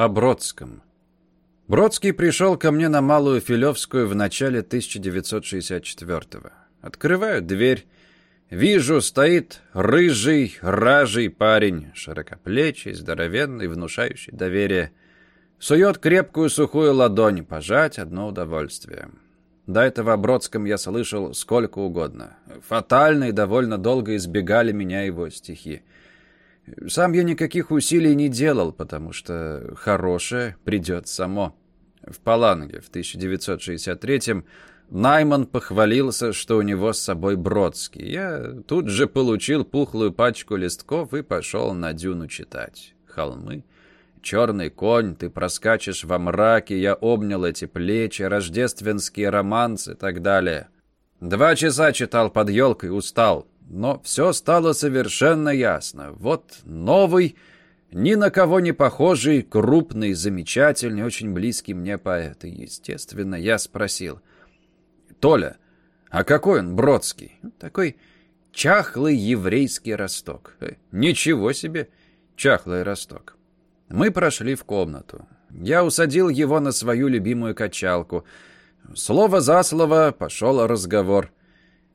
О Бродском. Бродский пришел ко мне на Малую Филевскую в начале 1964-го. Открываю дверь. Вижу, стоит рыжий, ражий парень, широкоплечий, здоровенный, внушающий доверие. Сует крепкую сухую ладонь, пожать одно удовольствие. До этого о Бродском я слышал сколько угодно. Фатально и довольно долго избегали меня его стихи. Сам я никаких усилий не делал, потому что хорошее придет само. В Паланге в 1963-м Найман похвалился, что у него с собой Бродский. Я тут же получил пухлую пачку листков и пошел на дюну читать. Холмы, черный конь, ты проскачешь во мраке, я обнял эти плечи, рождественские романсы и так далее. Два часа читал под елкой, устал. Но все стало совершенно ясно. Вот новый, ни на кого не похожий, крупный, замечательный, очень близкий мне поэт. И, естественно, я спросил. «Толя, а какой он, Бродский?» «Такой чахлый еврейский росток». Э, «Ничего себе, чахлый росток». Мы прошли в комнату. Я усадил его на свою любимую качалку. Слово за слово пошел разговор.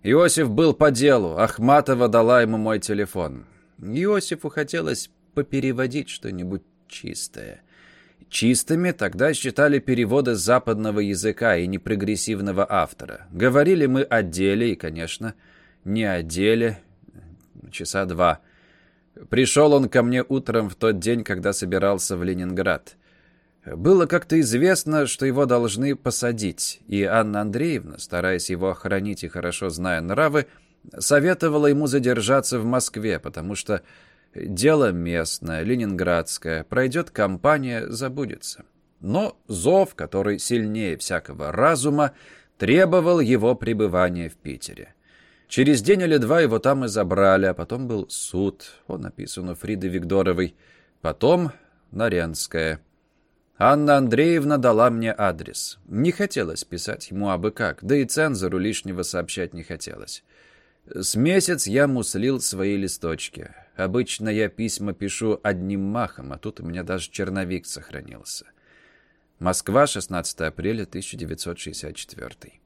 Иосиф был по делу, Ахматова дала ему мой телефон. Иосифу хотелось попереводить что-нибудь чистое. Чистыми тогда считали переводы западного языка и непрогрессивного автора. Говорили мы о деле и, конечно, не о деле. Часа два. Пришел он ко мне утром в тот день, когда собирался в Ленинград. Было как-то известно, что его должны посадить, и Анна Андреевна, стараясь его охранить и хорошо зная нравы, советовала ему задержаться в Москве, потому что дело местное, ленинградское, пройдет кампания, забудется. Но зов, который сильнее всякого разума, требовал его пребывания в Питере. Через день или два его там и забрали, а потом был суд, он написан у Фриды Викторовой, потом Наренская. Анна Андреевна дала мне адрес. Не хотелось писать ему абы как, да и цензору лишнего сообщать не хотелось. С месяц я муслил свои листочки. Обычно я письма пишу одним махом, а тут у меня даже черновик сохранился. Москва, 16 апреля 1964.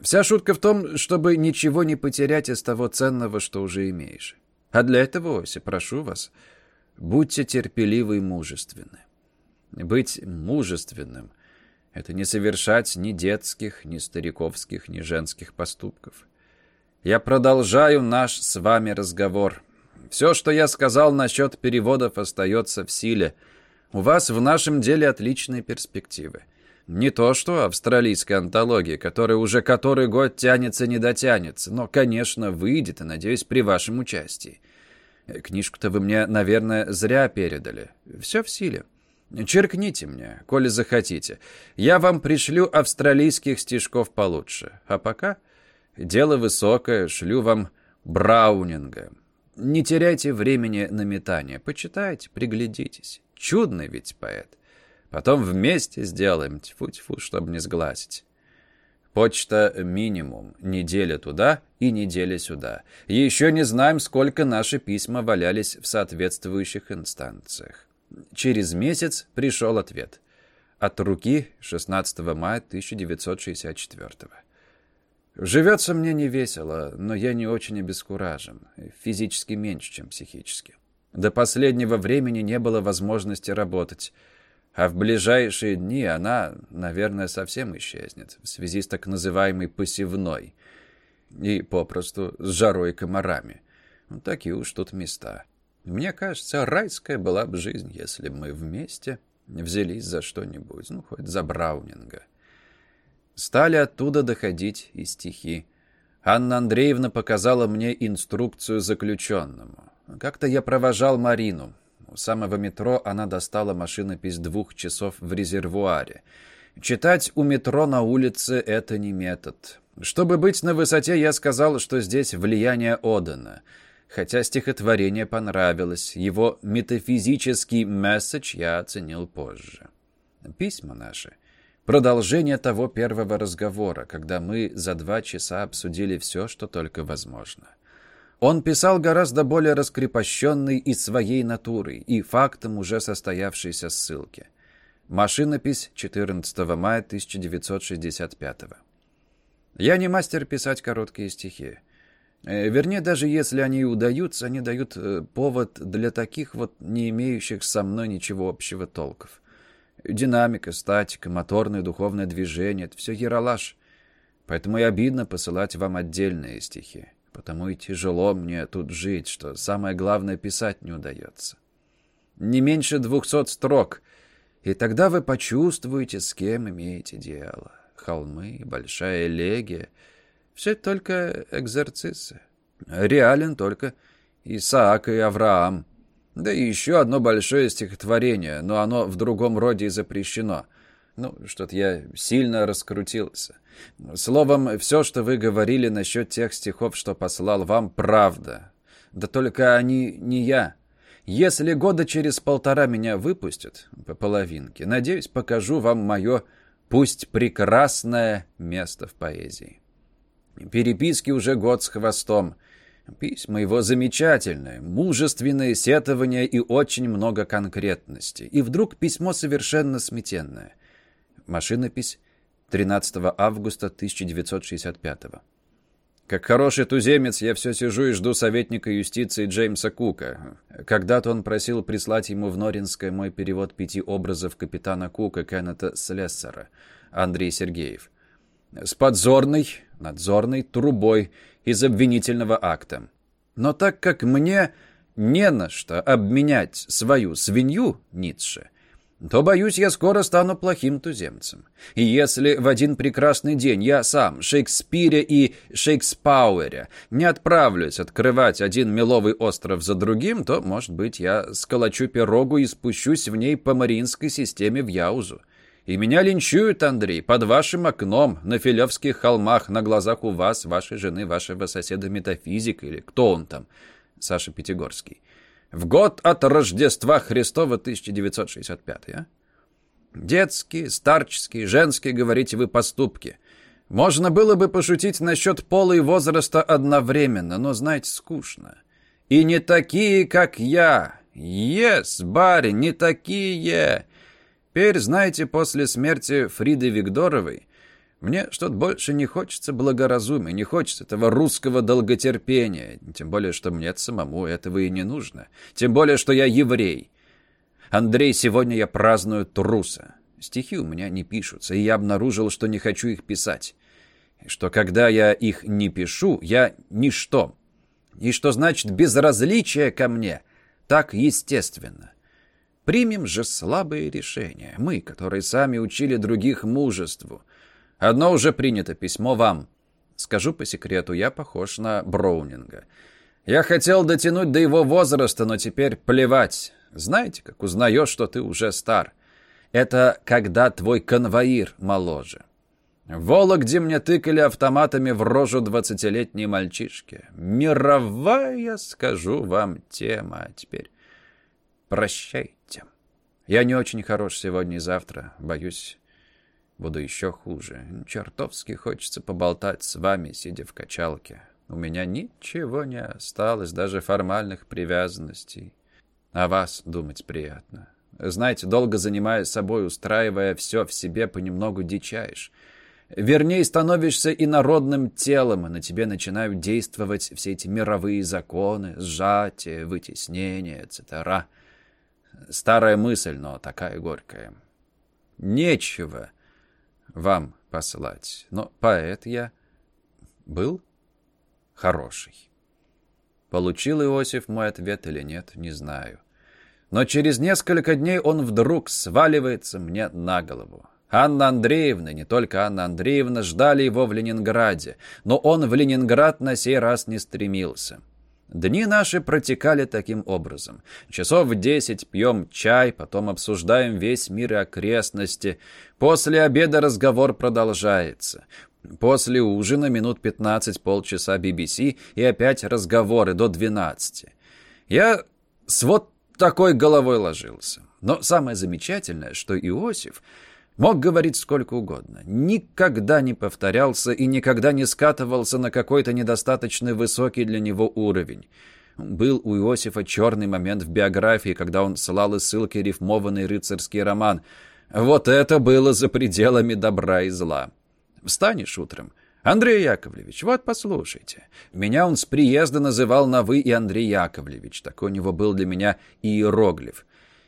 Вся шутка в том, чтобы ничего не потерять из того ценного, что уже имеешь. А для этого, Ося, прошу вас, будьте терпеливы и мужественны. Быть мужественным — это не совершать ни детских, ни стариковских, ни женских поступков. Я продолжаю наш с вами разговор. Все, что я сказал насчет переводов, остается в силе. У вас в нашем деле отличные перспективы. Не то что австралийская антология, которая уже который год тянется не дотянется, но, конечно, выйдет, и, надеюсь, при вашем участии. Книжку-то вы мне, наверное, зря передали. Все в силе. Черкните мне, коли захотите. Я вам пришлю австралийских стишков получше. А пока дело высокое, шлю вам Браунинга. Не теряйте времени на метание. Почитайте, приглядитесь. Чудный ведь поэт. Потом вместе сделаем, тьфу-тьфу, чтобы не сглазить. Почта минимум. Неделя туда и неделя сюда. Еще не знаем, сколько наши письма валялись в соответствующих инстанциях. Через месяц пришел ответ. От руки 16 мая 1964 Живется мне не весело, но я не очень обескуражен. Физически меньше, чем психически. До последнего времени не было возможности работать. А в ближайшие дни она, наверное, совсем исчезнет в связи с так называемой посевной и попросту с жарой и комарами. Ну, такие уж тут места. Мне кажется, райская была бы жизнь, если бы мы вместе взялись за что-нибудь, ну, хоть за Браунинга. Стали оттуда доходить и стихи. Анна Андреевна показала мне инструкцию заключенному. Как-то я провожал Марину. У самого метро она достала машинопись двух часов в резервуаре. Читать у метро на улице — это не метод. Чтобы быть на высоте, я сказал, что здесь влияние Одена — хотя стихотворение понравилось, его метафизический месседж я оценил позже. Письма наши — продолжение того первого разговора, когда мы за два часа обсудили все, что только возможно. Он писал гораздо более раскрепощенный и своей натурой, и фактом уже состоявшейся ссылки. Машинопись 14 мая 1965 Я не мастер писать короткие стихи. Э, вернее, даже если они и удаются, они дают э, повод для таких вот не имеющих со мной ничего общего толков. Динамика, статика, моторное духовное движение — это все яролаж. Поэтому и обидно посылать вам отдельные стихи. Потому и тяжело мне тут жить, что самое главное писать не удается. Не меньше двухсот строк, и тогда вы почувствуете, с кем имеете дело. Холмы, большая элегия — все только экзорцисы. Реален только Исаак и Авраам. Да и еще одно большое стихотворение, но оно в другом роде и запрещено. Ну, что-то я сильно раскрутился. Словом, все, что вы говорили насчет тех стихов, что послал вам, правда. Да только они не я. Если года через полтора меня выпустят по половинке, надеюсь, покажу вам мое, пусть прекрасное место в поэзии. Переписки уже год с хвостом — Письма его замечательные, мужественные сетования и очень много конкретности. И вдруг письмо совершенно сметенное. Машинопись 13 августа 1965 Как хороший туземец, я все сижу и жду советника юстиции Джеймса Кука. Когда-то он просил прислать ему в Норинское мой перевод пяти образов капитана Кука Кеннета Слессера, Андрей Сергеев. С подзорной, надзорной трубой из обвинительного акта. Но так как мне не на что обменять свою свинью, Ницше, то, боюсь, я скоро стану плохим туземцем. И если в один прекрасный день я сам, Шекспире и Шекспауэре, не отправлюсь открывать один меловый остров за другим, то, может быть, я сколочу пирогу и спущусь в ней по Мариинской системе в Яузу. И меня линчуют, Андрей, под вашим окном, на Филевских холмах, на глазах у вас, вашей жены, вашего соседа метафизик, или кто он там, Саша Пятигорский. В год от Рождества Христова 1965, а? Детские, старческие, женские, говорите вы, поступки. Можно было бы пошутить насчет пола и возраста одновременно, но, знаете, скучно. И не такие, как я. Ес, yes, барин, не такие. Теперь, знаете, после смерти Фриды Викторовой, мне что-то больше не хочется благоразумия, не хочется этого русского долготерпения, тем более, что мне самому этого и не нужно, тем более, что я еврей. Андрей, сегодня я праздную труса. Стихи у меня не пишутся, и я обнаружил, что не хочу их писать. И что когда я их не пишу, я ничто. И что значит безразличие ко мне так естественно. Примем же слабые решения. Мы, которые сами учили других мужеству. Одно уже принято, письмо вам. Скажу по секрету, я похож на Броунинга. Я хотел дотянуть до его возраста, но теперь плевать. Знаете, как узнаешь, что ты уже стар? Это когда твой конвоир моложе. В Вологде мне тыкали автоматами в рожу двадцатилетние мальчишки. Мировая, скажу вам, тема. Теперь прощай. Я не очень хорош сегодня и завтра. Боюсь, буду еще хуже. Чертовски хочется поболтать с вами, сидя в качалке. У меня ничего не осталось, даже формальных привязанностей. О вас думать приятно. Знаете, долго занимаясь собой, устраивая все в себе, понемногу дичаешь. Вернее, становишься инородным телом, и на тебе начинают действовать все эти мировые законы, сжатие, вытеснение, etc. Старая мысль, но такая горькая. Нечего вам послать. Но поэт я был хороший. Получил Иосиф мой ответ или нет, не знаю. Но через несколько дней он вдруг сваливается мне на голову. Анна Андреевна, не только Анна Андреевна, ждали его в Ленинграде, но он в Ленинград на сей раз не стремился. Дни наши протекали таким образом. Часов в десять пьем чай, потом обсуждаем весь мир и окрестности. После обеда разговор продолжается. После ужина минут пятнадцать, полчаса BBC и опять разговоры до двенадцати. Я с вот такой головой ложился. Но самое замечательное, что Иосиф Мог говорить сколько угодно. Никогда не повторялся и никогда не скатывался на какой-то недостаточно высокий для него уровень. Был у Иосифа черный момент в биографии, когда он слал из ссылки рифмованный рыцарский роман. Вот это было за пределами добра и зла. Встанешь утром. «Андрей Яковлевич, вот послушайте. Меня он с приезда называл на «вы» и Андрей Яковлевич. Такой у него был для меня иероглиф.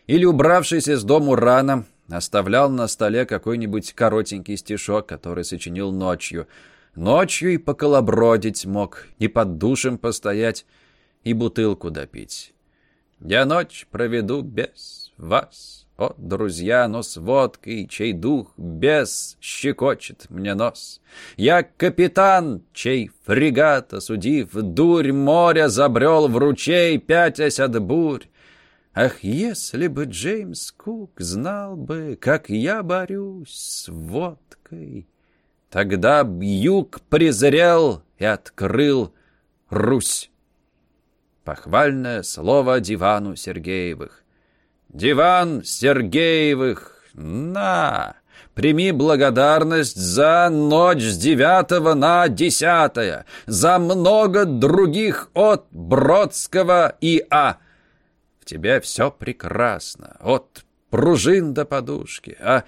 Или, убравшись из дому рано, оставлял на столе какой-нибудь коротенький стишок, который сочинил ночью. Ночью и поколобродить мог, и под душем постоять, и бутылку допить. Я ночь проведу без вас, о, друзья, но с водкой, чей дух без щекочет мне нос. Я капитан, чей фрегат, осудив дурь моря, забрел в ручей, пятясь от бурь. Ах, если бы Джеймс Кук знал бы, как я борюсь с водкой, Тогда б юг презрел и открыл Русь. Похвальное слово дивану Сергеевых. Диван Сергеевых, на! Прими благодарность за ночь с девятого на десятое, за много других от Бродского и А тебе все прекрасно, от пружин до подушки. А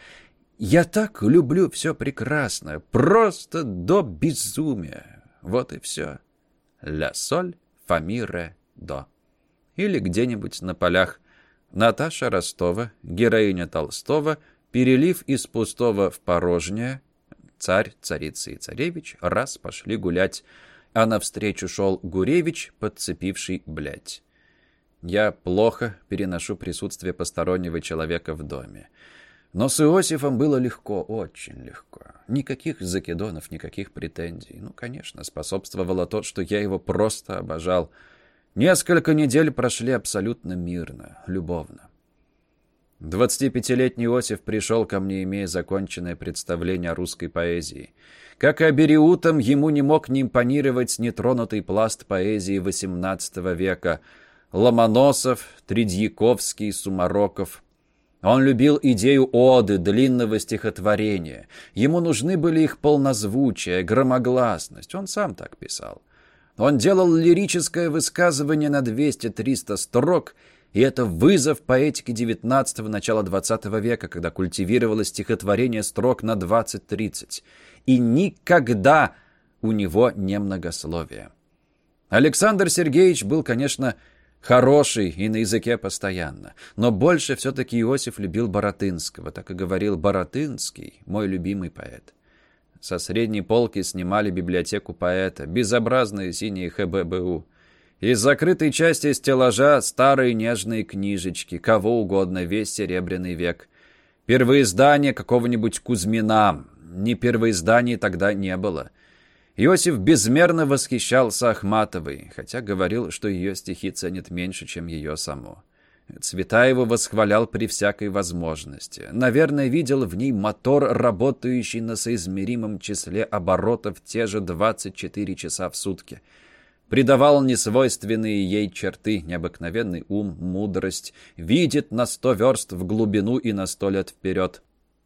я так люблю все прекрасное, просто до безумия. Вот и все. Ля соль, фа ми, ре, до. Или где-нибудь на полях. Наташа Ростова, героиня Толстого, перелив из пустого в порожнее. Царь, царица и царевич раз пошли гулять, а навстречу шел Гуревич, подцепивший блядь. Я плохо переношу присутствие постороннего человека в доме. Но с Иосифом было легко, очень легко. Никаких закидонов, никаких претензий. Ну, конечно, способствовало то, что я его просто обожал. Несколько недель прошли абсолютно мирно, любовно. 25-летний Иосиф пришел ко мне, имея законченное представление о русской поэзии. Как и Абериутам, ему не мог не импонировать нетронутый пласт поэзии XVIII века – Ломоносов, Тридьяковский, Сумароков. Он любил идею оды, длинного стихотворения. Ему нужны были их полнозвучие, громогласность. Он сам так писал. Он делал лирическое высказывание на 200-300 строк, и это вызов поэтике XIX – начала XX века, когда культивировалось стихотворение строк на 20-30. И никогда у него не многословие. Александр Сергеевич был, конечно, Хороший и на языке постоянно. Но больше все-таки Иосиф любил Боротынского. Так и говорил Боротынский, мой любимый поэт. Со средней полки снимали библиотеку поэта. Безобразные синие ХББУ. Из закрытой части стеллажа старые нежные книжечки. Кого угодно, весь серебряный век. Первоиздание какого-нибудь Кузьмина. Ни первоизданий тогда не было. — Иосиф безмерно восхищался Ахматовой, хотя говорил, что ее стихи ценят меньше, чем ее само. Цветаева восхвалял при всякой возможности. Наверное, видел в ней мотор, работающий на соизмеримом числе оборотов те же 24 часа в сутки. Придавал несвойственные ей черты, необыкновенный ум, мудрость, видит на сто верст в глубину и на сто лет вперед.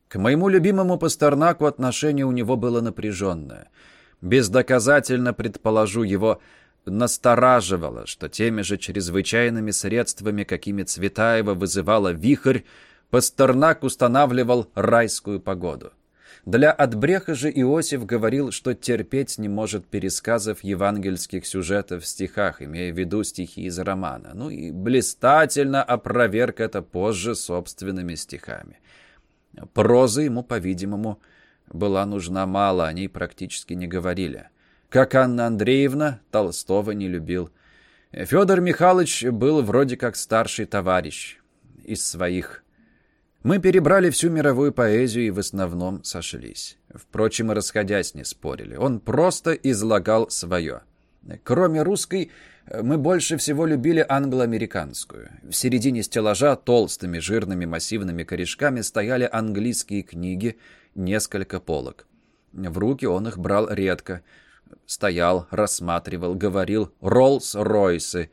К моему любимому Пастернаку отношение у него было напряженное — бездоказательно предположу, его настораживало, что теми же чрезвычайными средствами, какими Цветаева вызывала вихрь, Пастернак устанавливал райскую погоду. Для Отбреха же Иосиф говорил, что терпеть не может пересказов евангельских сюжетов в стихах, имея в виду стихи из романа. Ну и блистательно опроверг это позже собственными стихами. Проза ему, по-видимому, была нужна мало, о ней практически не говорили. Как Анна Андреевна, Толстого не любил. Федор Михайлович был вроде как старший товарищ из своих. Мы перебрали всю мировую поэзию и в основном сошлись. Впрочем, и расходясь не спорили. Он просто излагал свое. Кроме русской, мы больше всего любили англоамериканскую. В середине стеллажа толстыми, жирными, массивными корешками стояли английские книги, несколько полок. В руки он их брал редко. Стоял, рассматривал, говорил «Роллс-Ройсы».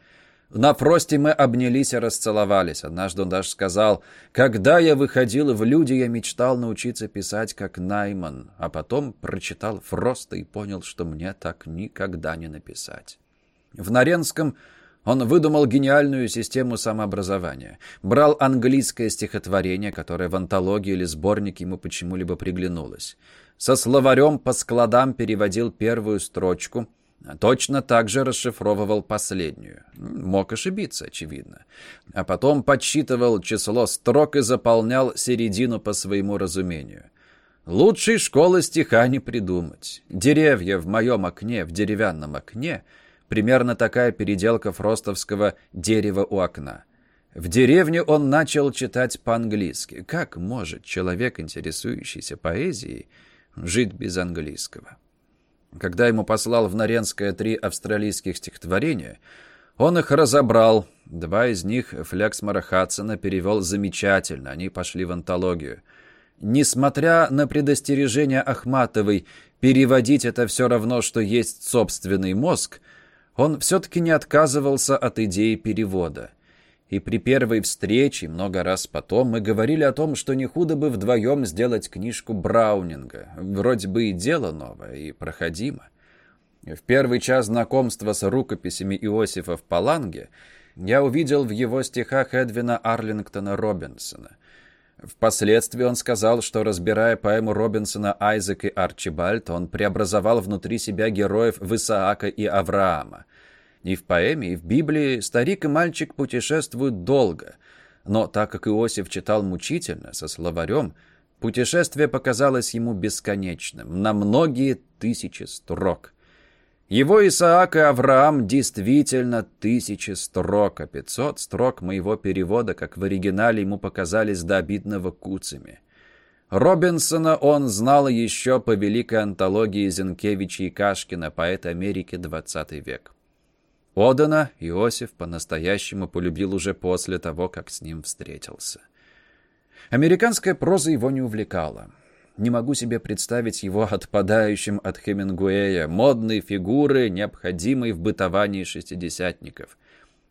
На фросте мы обнялись и расцеловались. Однажды он даже сказал, «Когда я выходил в люди, я мечтал научиться писать, как Найман, а потом прочитал Фроста и понял, что мне так никогда не написать». В Наренском он выдумал гениальную систему самообразования. Брал английское стихотворение, которое в антологии или сборнике ему почему-либо приглянулось. Со словарем по складам переводил первую строчку – Точно так же расшифровывал последнюю. Мог ошибиться, очевидно. А потом подсчитывал число строк и заполнял середину по своему разумению. Лучшей школы стиха не придумать. Деревья в моем окне, в деревянном окне, примерно такая переделка фростовского «дерева у окна». В деревне он начал читать по-английски. Как может человек, интересующийся поэзией, жить без английского? Когда ему послал в Наренское три австралийских стихотворения, он их разобрал. Два из них Флексмара Хадсона перевел замечательно, они пошли в антологию. Несмотря на предостережение Ахматовой переводить это все равно, что есть собственный мозг, он все-таки не отказывался от идеи перевода – и при первой встрече, много раз потом, мы говорили о том, что не худо бы вдвоем сделать книжку Браунинга. Вроде бы и дело новое, и проходимо. В первый час знакомства с рукописями Иосифа в Паланге я увидел в его стихах Эдвина Арлингтона Робинсона. Впоследствии он сказал, что, разбирая поэму Робинсона «Айзек и Арчибальд», он преобразовал внутри себя героев в Исаака и Авраама. И в поэме, и в Библии старик и мальчик путешествуют долго. Но так как Иосиф читал мучительно, со словарем, путешествие показалось ему бесконечным, на многие тысячи строк. Его Исаак и Авраам действительно тысячи строк, а пятьсот строк моего перевода, как в оригинале, ему показались до обидного куцами. Робинсона он знал еще по великой антологии Зенкевича и Кашкина «Поэт Америки, XX век». Одана Иосиф по-настоящему полюбил уже после того, как с ним встретился. Американская проза его не увлекала. Не могу себе представить его отпадающим от Хемингуэя, модной фигуры, необходимой в бытовании шестидесятников.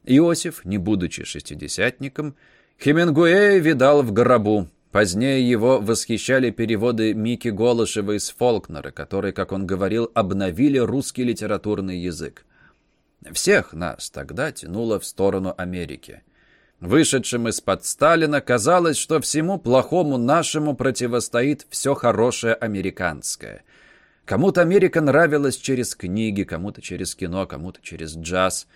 Иосиф, не будучи шестидесятником, Хемингуэя видал в гробу. Позднее его восхищали переводы Мики Голышева из Фолкнера, которые, как он говорил, обновили русский литературный язык. Всех нас тогда тянуло в сторону Америки. Вышедшим из-под Сталина казалось, что всему плохому нашему противостоит все хорошее американское. Кому-то Америка нравилась через книги, кому-то через кино, кому-то через джаз.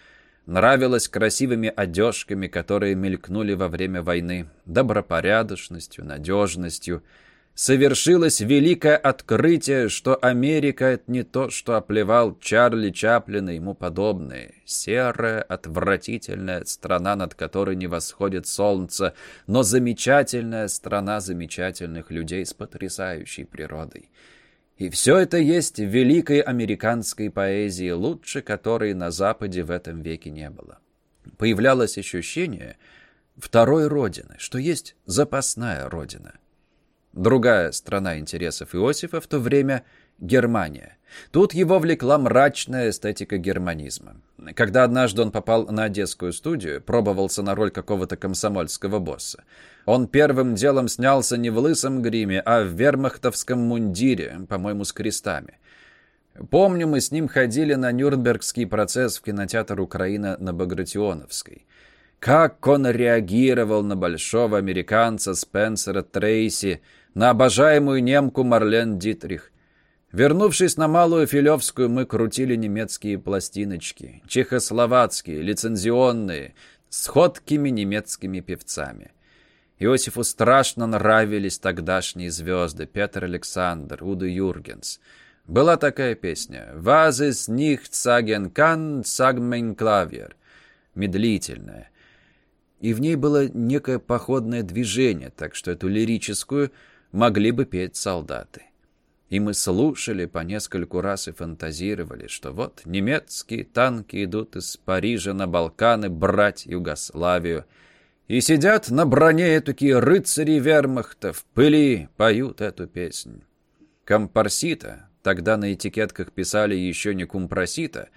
Нравилась красивыми одежками, которые мелькнули во время войны, добропорядочностью, надежностью – совершилось великое открытие, что Америка — это не то, что оплевал Чарли Чаплин и ему подобные. Серая, отвратительная страна, над которой не восходит солнце, но замечательная страна замечательных людей с потрясающей природой. И все это есть в великой американской поэзии, лучше которой на Западе в этом веке не было. Появлялось ощущение второй родины, что есть запасная родина — Другая страна интересов Иосифа в то время – Германия. Тут его влекла мрачная эстетика германизма. Когда однажды он попал на одесскую студию, пробовался на роль какого-то комсомольского босса. Он первым делом снялся не в лысом гриме, а в вермахтовском мундире, по-моему, с крестами. Помню, мы с ним ходили на Нюрнбергский процесс в кинотеатр «Украина» на Багратионовской. Как он реагировал на большого американца Спенсера Трейси, на обожаемую немку Марлен Дитрих. Вернувшись на Малую Филевскую, мы крутили немецкие пластиночки, чехословацкие, лицензионные, с ходкими немецкими певцами. Иосифу страшно нравились тогдашние звезды Петр Александр, Уда Юргенс. Была такая песня «Was ist nicht sagen kann, sag mein Klavier» медлительная. И в ней было некое походное движение, так что эту лирическую – могли бы петь солдаты. И мы слушали по нескольку раз и фантазировали, что вот немецкие танки идут из Парижа на Балканы брать Югославию. И сидят на броне такие рыцари вермахта, в пыли поют эту песню. Компарсита, тогда на этикетках писали еще не кумпросита,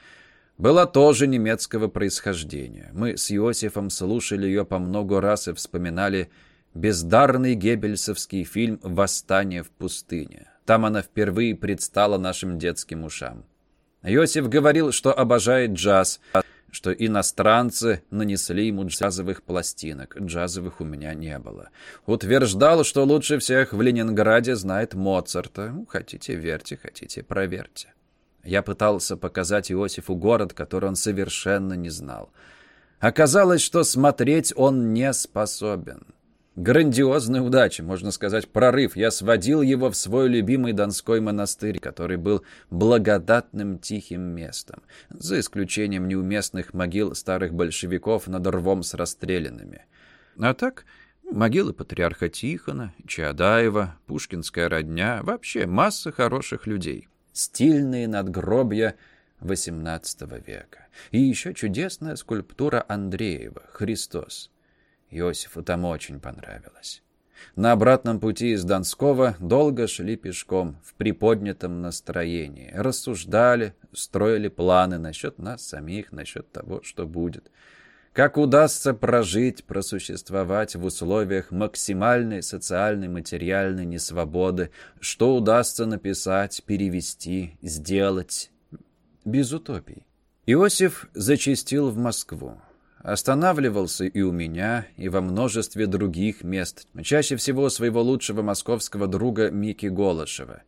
была тоже немецкого происхождения. Мы с Иосифом слушали ее по много раз и вспоминали бездарный геббельсовский фильм «Восстание в пустыне». Там она впервые предстала нашим детским ушам. Иосиф говорил, что обожает джаз, что иностранцы нанесли ему джазовых пластинок. Джазовых у меня не было. Утверждал, что лучше всех в Ленинграде знает Моцарта. Ну, хотите верьте, хотите проверьте. Я пытался показать Иосифу город, который он совершенно не знал. Оказалось, что смотреть он не способен. Грандиозная удача, можно сказать, прорыв. Я сводил его в свой любимый Донской монастырь, который был благодатным тихим местом, за исключением неуместных могил старых большевиков над рвом с расстрелянными. А так, могилы патриарха Тихона, Чаадаева, Пушкинская родня, вообще масса хороших людей. Стильные надгробья XVIII века. И еще чудесная скульптура Андреева «Христос». Иосифу там очень понравилось. На обратном пути из Донского долго шли пешком, в приподнятом настроении. Рассуждали, строили планы насчет нас самих, насчет того, что будет. Как удастся прожить, просуществовать в условиях максимальной социальной материальной несвободы, что удастся написать, перевести, сделать. Без утопий. Иосиф зачастил в Москву. Останавливался и у меня, и во множестве других мест, чаще всего своего лучшего московского друга Мики Голышева.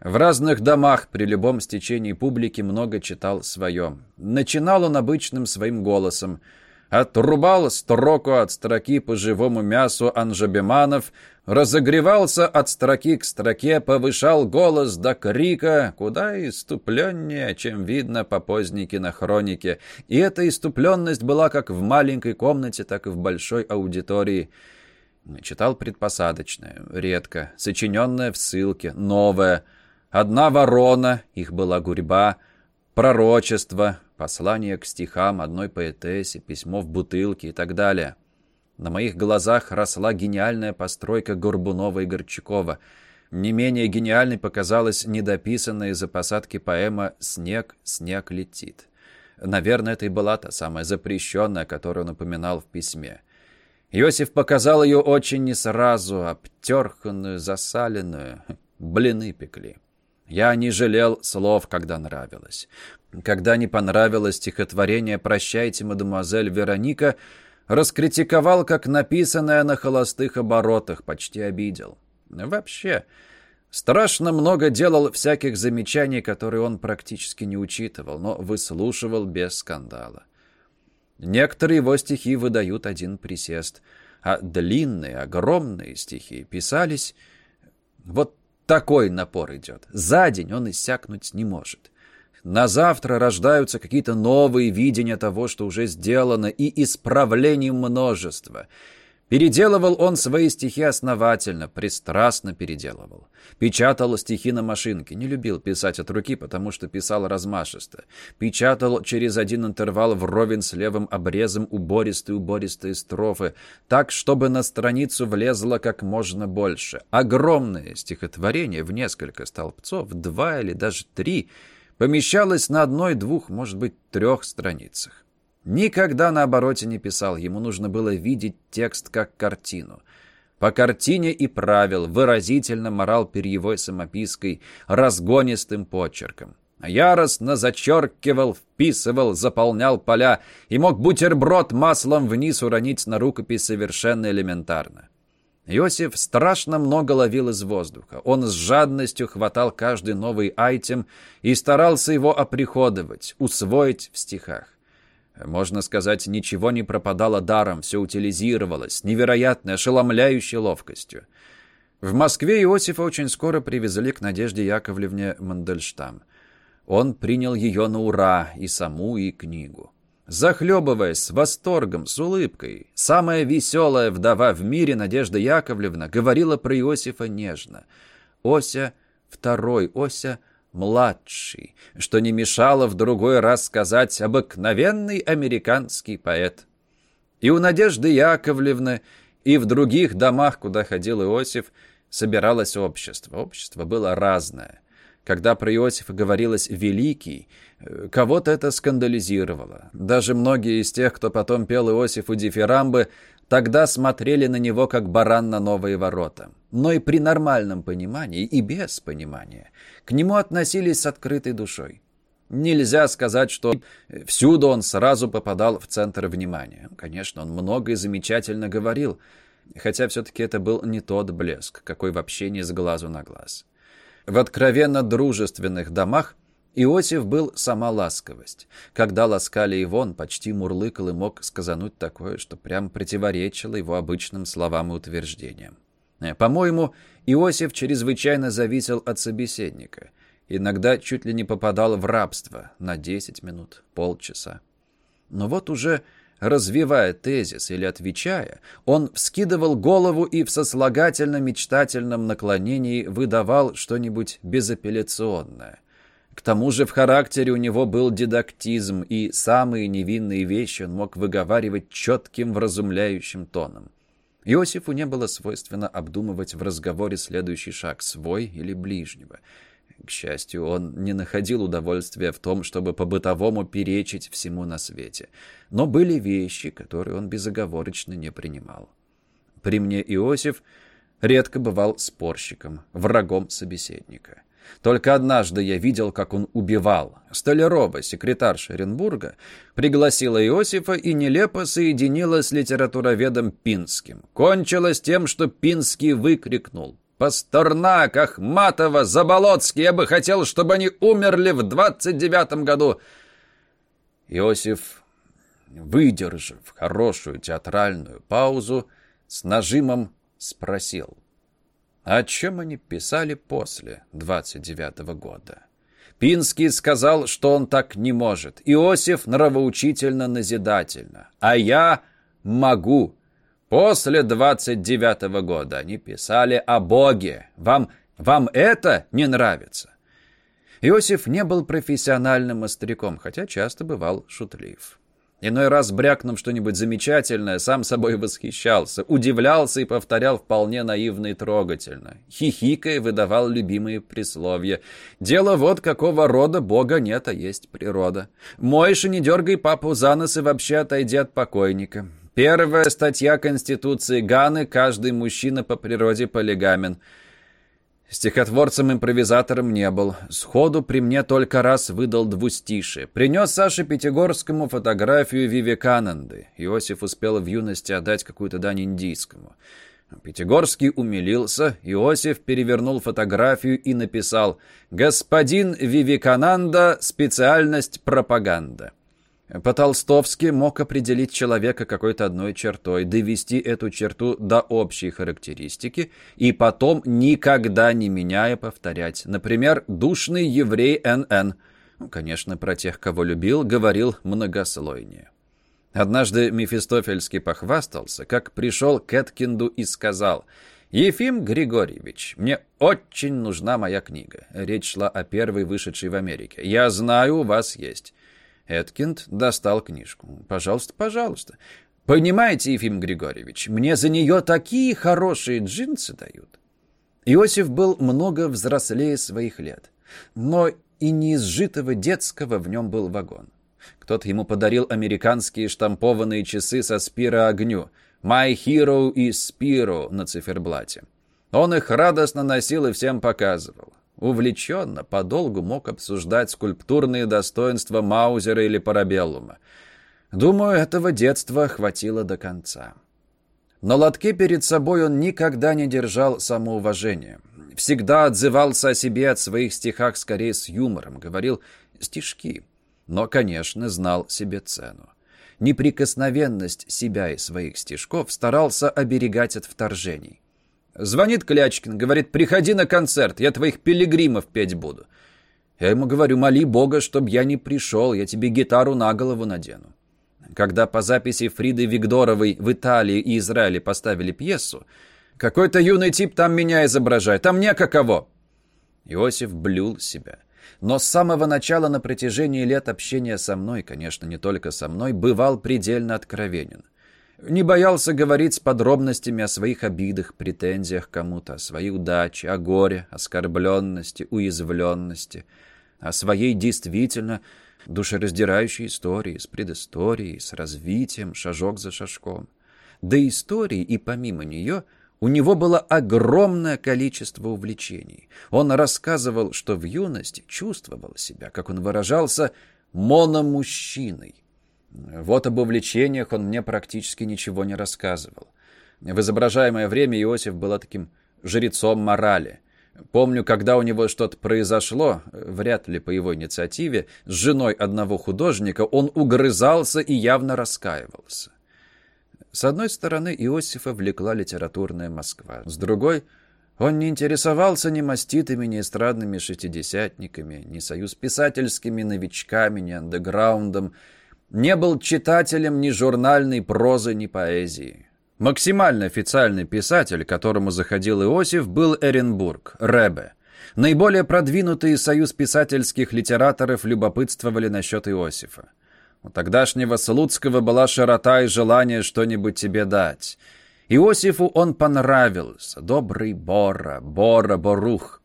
В разных домах при любом стечении публики много читал своем. Начинал он обычным своим голосом – отрубал строку от строки по живому мясу анжабеманов, разогревался от строки к строке, повышал голос до крика, куда иступленнее, чем видно по поздней кинохронике. И эта иступленность была как в маленькой комнате, так и в большой аудитории. Читал предпосадочное, редко, сочиненное в ссылке, новое. «Одна ворона», их была гурьба, «Пророчество», послание к стихам одной поэтессе, письмо в бутылке и так далее. На моих глазах росла гениальная постройка Горбунова и Горчакова. Не менее гениальной показалась недописанная из-за посадки поэма «Снег, снег летит». Наверное, это и была та самая запрещенная, которую он упоминал в письме. Иосиф показал ее очень не сразу, обтерханную, засаленную. Блины пекли. Я не жалел слов, когда нравилось. Когда не понравилось стихотворение «Прощайте, мадемуазель Вероника», раскритиковал, как написанное на холостых оборотах, почти обидел. Вообще, страшно много делал всяких замечаний, которые он практически не учитывал, но выслушивал без скандала. Некоторые его стихи выдают один присест, а длинные, огромные стихи писались... Вот такой напор идет. За день он иссякнуть не может. На завтра рождаются какие-то новые видения того, что уже сделано, и исправлений множество. Переделывал он свои стихи основательно, пристрастно переделывал. Печатал стихи на машинке, не любил писать от руки, потому что писал размашисто. Печатал через один интервал вровень с левым обрезом убористые-убористые строфы, так, чтобы на страницу влезло как можно больше. Огромное стихотворение в несколько столбцов, два или даже три — помещалось на одной, двух, может быть, трех страницах. Никогда на обороте не писал, ему нужно было видеть текст как картину. По картине и правил, выразительно морал перьевой самопиской, разгонистым почерком. Яростно зачеркивал, вписывал, заполнял поля и мог бутерброд маслом вниз уронить на рукопись совершенно элементарно. Иосиф страшно много ловил из воздуха. Он с жадностью хватал каждый новый айтем и старался его оприходовать, усвоить в стихах. Можно сказать, ничего не пропадало даром, все утилизировалось, невероятной, ошеломляющей ловкостью. В Москве Иосифа очень скоро привезли к Надежде Яковлевне Мандельштам. Он принял ее на ура, и саму, и книгу захлебываясь с восторгом, с улыбкой. Самая веселая вдова в мире, Надежда Яковлевна, говорила про Иосифа нежно. Ося второй, Ося младший, что не мешало в другой раз сказать обыкновенный американский поэт. И у Надежды Яковлевны, и в других домах, куда ходил Иосиф, собиралось общество. Общество было разное. Когда про Иосифа говорилось «великий», кого-то это скандализировало. Даже многие из тех, кто потом пел Иосифу дифирамбы, тогда смотрели на него как баран на новые ворота. Но и при нормальном понимании, и без понимания, к нему относились с открытой душой. Нельзя сказать, что всюду он сразу попадал в центр внимания. Конечно, он много и замечательно говорил, хотя все-таки это был не тот блеск, какой в общении с глазу на глаз. В откровенно дружественных домах Иосиф был сама ласковость. Когда ласкали его, он почти мурлыкал и мог сказануть такое, что прям противоречило его обычным словам и утверждениям. Э, по-моему, Иосиф чрезвычайно зависел от собеседника. Иногда чуть ли не попадал в рабство на 10 минут, полчаса. Но вот уже развивая тезис или отвечая, он вскидывал голову и в сослагательно-мечтательном наклонении выдавал что-нибудь безапелляционное. К тому же в характере у него был дидактизм, и самые невинные вещи он мог выговаривать четким вразумляющим тоном. Иосифу не было свойственно обдумывать в разговоре следующий шаг, свой или ближнего – к счастью, он не находил удовольствия в том, чтобы по-бытовому перечить всему на свете. Но были вещи, которые он безоговорочно не принимал. При мне Иосиф редко бывал спорщиком, врагом собеседника. Только однажды я видел, как он убивал. Столярова, секретарь Оренбурга, пригласила Иосифа и нелепо соединила с литературоведом Пинским. Кончилось тем, что Пинский выкрикнул Пастернак, Ахматова, Заболоцкий. Я бы хотел, чтобы они умерли в двадцать девятом году. Иосиф, выдержав хорошую театральную паузу, с нажимом спросил, о чем они писали после двадцать девятого года. Пинский сказал, что он так не может. Иосиф нравоучительно-назидательно. А я могу. После 29-го года они писали о Боге. Вам, вам это не нравится?» Иосиф не был профессиональным остряком, хотя часто бывал шутлив. Иной раз, брякнув что-нибудь замечательное, сам собой восхищался, удивлялся и повторял вполне наивно и трогательно. Хихикая выдавал любимые присловия. «Дело вот какого рода Бога нет, а есть природа. Мойши, не дергай папу за нос и вообще отойди от покойника. Первая статья Конституции Ганы «Каждый мужчина по природе полигамен». Стихотворцем-импровизатором не был. Сходу при мне только раз выдал двустишие. Принес Саше Пятигорскому фотографию Вивекананды. Иосиф успел в юности отдать какую-то дань индийскому. Пятигорский умилился, Иосиф перевернул фотографию и написал «Господин Вивекананда, специальность пропаганда». По-толстовски мог определить человека какой-то одной чертой, довести эту черту до общей характеристики и потом, никогда не меняя, повторять. Например, «душный еврей НН». Ну, конечно, про тех, кого любил, говорил многослойнее. Однажды Мефистофельский похвастался, как пришел к Эткинду и сказал «Ефим Григорьевич, мне очень нужна моя книга». Речь шла о первой вышедшей в Америке. «Я знаю, у вас есть». Эткинд достал книжку. «Пожалуйста, пожалуйста. Понимаете, Ефим Григорьевич, мне за нее такие хорошие джинсы дают». Иосиф был много взрослее своих лет, но и неизжитого детского в нем был вагон. Кто-то ему подарил американские штампованные часы со спира огню «My Hero is Spiro» на циферблате. Он их радостно носил и всем показывал. Увлеченно, подолгу мог обсуждать скульптурные достоинства Маузера или Парабеллума. Думаю, этого детства хватило до конца. На лотке перед собой он никогда не держал самоуважения. Всегда отзывался о себе от своих стихах скорее с юмором, говорил «стишки», но, конечно, знал себе цену. Неприкосновенность себя и своих стишков старался оберегать от вторжений. Звонит Клячкин, говорит, приходи на концерт, я твоих пилигримов петь буду. Я ему говорю, моли Бога, чтоб я не пришел, я тебе гитару на голову надену. Когда по записи Фриды Викторовой в Италии и Израиле поставили пьесу, какой-то юный тип там меня изображает, а мне? Иосиф блюл себя. Но с самого начала на протяжении лет общения со мной, конечно, не только со мной, бывал предельно откровенен. Не боялся говорить с подробностями о своих обидах, претензиях кому-то, о своей удаче, о горе, оскорбленности, уязвленности, о своей действительно душераздирающей истории с предысторией, с развитием, шажок за шажком. До истории и помимо нее у него было огромное количество увлечений. Он рассказывал, что в юности чувствовал себя, как он выражался, мономужчиной. Вот об увлечениях он мне практически ничего не рассказывал. В изображаемое время Иосиф был таким жрецом морали. Помню, когда у него что-то произошло, вряд ли по его инициативе, с женой одного художника, он угрызался и явно раскаивался. С одной стороны, Иосифа влекла литературная Москва. С другой, он не интересовался ни маститыми, ни эстрадными шестидесятниками, ни союз писательскими новичками, ни андеграундом, не был читателем ни журнальной прозы, ни поэзии. Максимально официальный писатель, к которому заходил Иосиф, был Эренбург, Ребе. Наиболее продвинутые союз писательских литераторов любопытствовали насчет Иосифа. У тогдашнего Слуцкого была широта и желание что-нибудь тебе дать. Иосифу он понравился. Добрый Бора, Бора, Борух.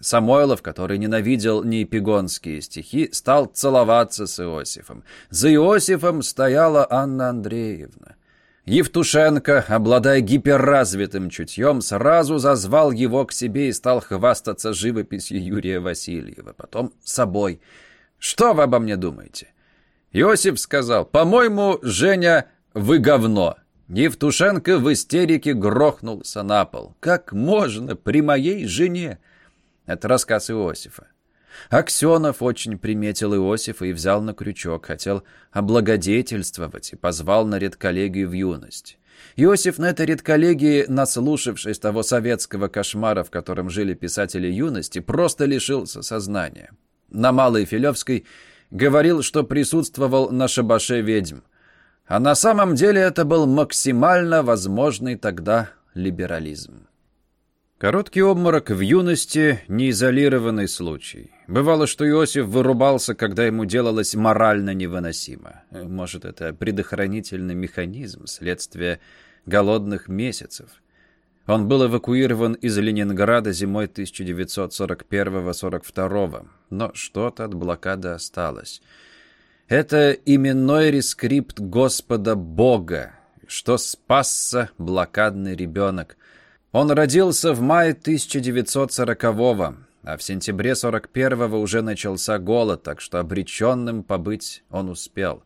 Самойлов, который ненавидел неэпигонские стихи, стал целоваться с Иосифом. За Иосифом стояла Анна Андреевна. Евтушенко, обладая гиперразвитым чутьем, сразу зазвал его к себе и стал хвастаться живописью Юрия Васильева, потом собой. «Что вы обо мне думаете?» Иосиф сказал, «По-моему, Женя, вы говно». Евтушенко в истерике грохнулся на пол. «Как можно при моей жене?» Это рассказ Иосифа. Аксенов очень приметил Иосифа и взял на крючок, хотел облагодетельствовать и позвал на редколлегию в юность. Иосиф на этой редколлегии, наслушавшись того советского кошмара, в котором жили писатели юности, просто лишился сознания. На Малой Филевской говорил, что присутствовал на шабаше ведьм. А на самом деле это был максимально возможный тогда либерализм. Короткий обморок в юности – неизолированный случай. Бывало, что Иосиф вырубался, когда ему делалось морально невыносимо. Может, это предохранительный механизм, следствие голодных месяцев. Он был эвакуирован из Ленинграда зимой 1941-42, но что-то от блокады осталось. Это именной рескрипт Господа Бога, что спасся блокадный ребенок. Он родился в мае 1940-го, а в сентябре 41-го уже начался голод, так что обреченным побыть он успел.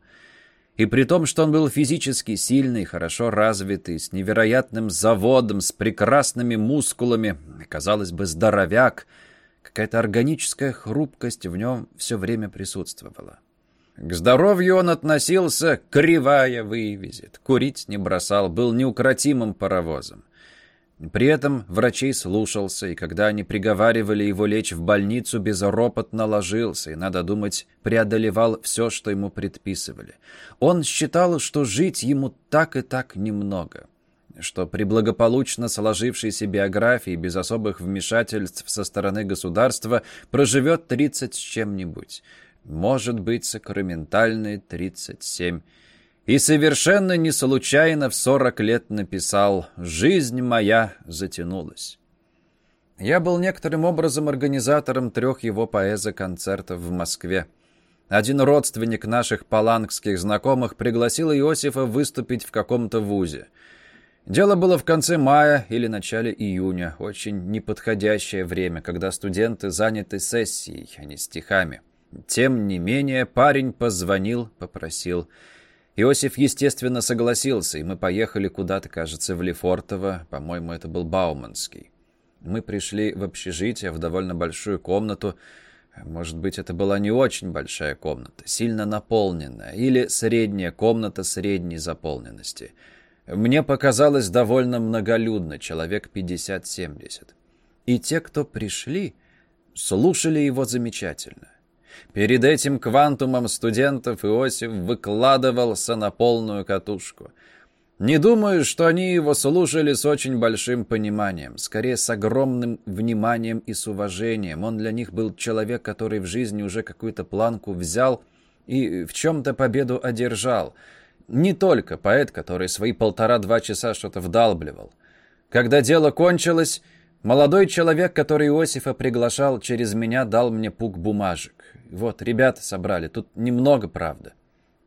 И при том, что он был физически сильный, хорошо развитый, с невероятным заводом, с прекрасными мускулами, казалось бы, здоровяк, какая-то органическая хрупкость в нем все время присутствовала. К здоровью он относился, кривая вывезет, курить не бросал, был неукротимым паровозом. При этом врачей слушался, и когда они приговаривали его лечь в больницу, безропотно ложился, и, надо думать, преодолевал все, что ему предписывали. Он считал, что жить ему так и так немного, что при благополучно сложившейся биографии без особых вмешательств со стороны государства проживет 30 с чем-нибудь. Может быть, сакраментальные 37 и совершенно не случайно в сорок лет написал «Жизнь моя затянулась». Я был некоторым образом организатором трех его поэзо-концертов в Москве. Один родственник наших палангских знакомых пригласил Иосифа выступить в каком-то вузе. Дело было в конце мая или начале июня, очень неподходящее время, когда студенты заняты сессией, а не стихами. Тем не менее, парень позвонил, попросил – Иосиф, естественно, согласился, и мы поехали куда-то, кажется, в Лефортово, по-моему, это был Бауманский. Мы пришли в общежитие, в довольно большую комнату. Может быть, это была не очень большая комната, сильно наполненная, или средняя комната средней заполненности. Мне показалось довольно многолюдно, человек 50-70. И те, кто пришли, слушали его замечательно. Перед этим квантумом студентов Иосиф выкладывался на полную катушку. Не думаю, что они его слушали с очень большим пониманием, скорее с огромным вниманием и с уважением. Он для них был человек, который в жизни уже какую-то планку взял и в чем-то победу одержал. Не только поэт, который свои полтора-два часа что-то вдалбливал. Когда дело кончилось, молодой человек, который Иосифа приглашал через меня, дал мне пук бумажек. Вот, ребята собрали, тут немного, правда.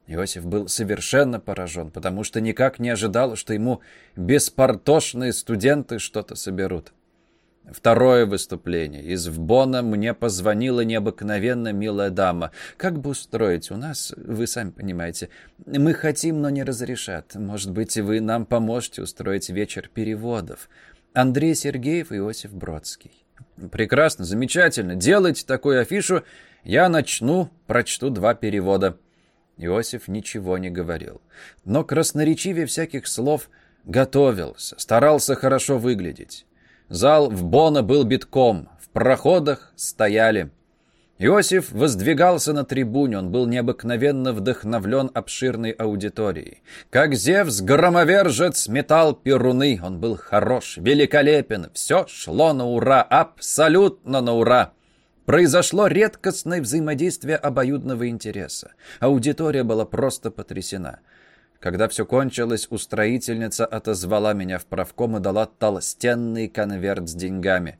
Иосиф был совершенно поражен, потому что никак не ожидал, что ему беспартошные студенты что-то соберут. Второе выступление. Из Вбона мне позвонила необыкновенно милая дама. Как бы устроить у нас, вы сами понимаете. Мы хотим, но не разрешат. Может быть, вы нам поможете устроить вечер переводов. Андрей Сергеев и Иосиф Бродский. Прекрасно, замечательно. Делайте такую афишу. Я начну, прочту два перевода. Иосиф ничего не говорил. Но красноречивее всяких слов готовился, старался хорошо выглядеть. Зал в Бона был битком, в проходах стояли. Иосиф воздвигался на трибуне, он был необыкновенно вдохновлен обширной аудиторией. Как Зевс, громовержец, метал перуны, он был хорош, великолепен, все шло на ура, абсолютно на ура. Произошло редкостное взаимодействие обоюдного интереса. Аудитория была просто потрясена. Когда все кончилось, устроительница отозвала меня в правком и дала толстенный конверт с деньгами.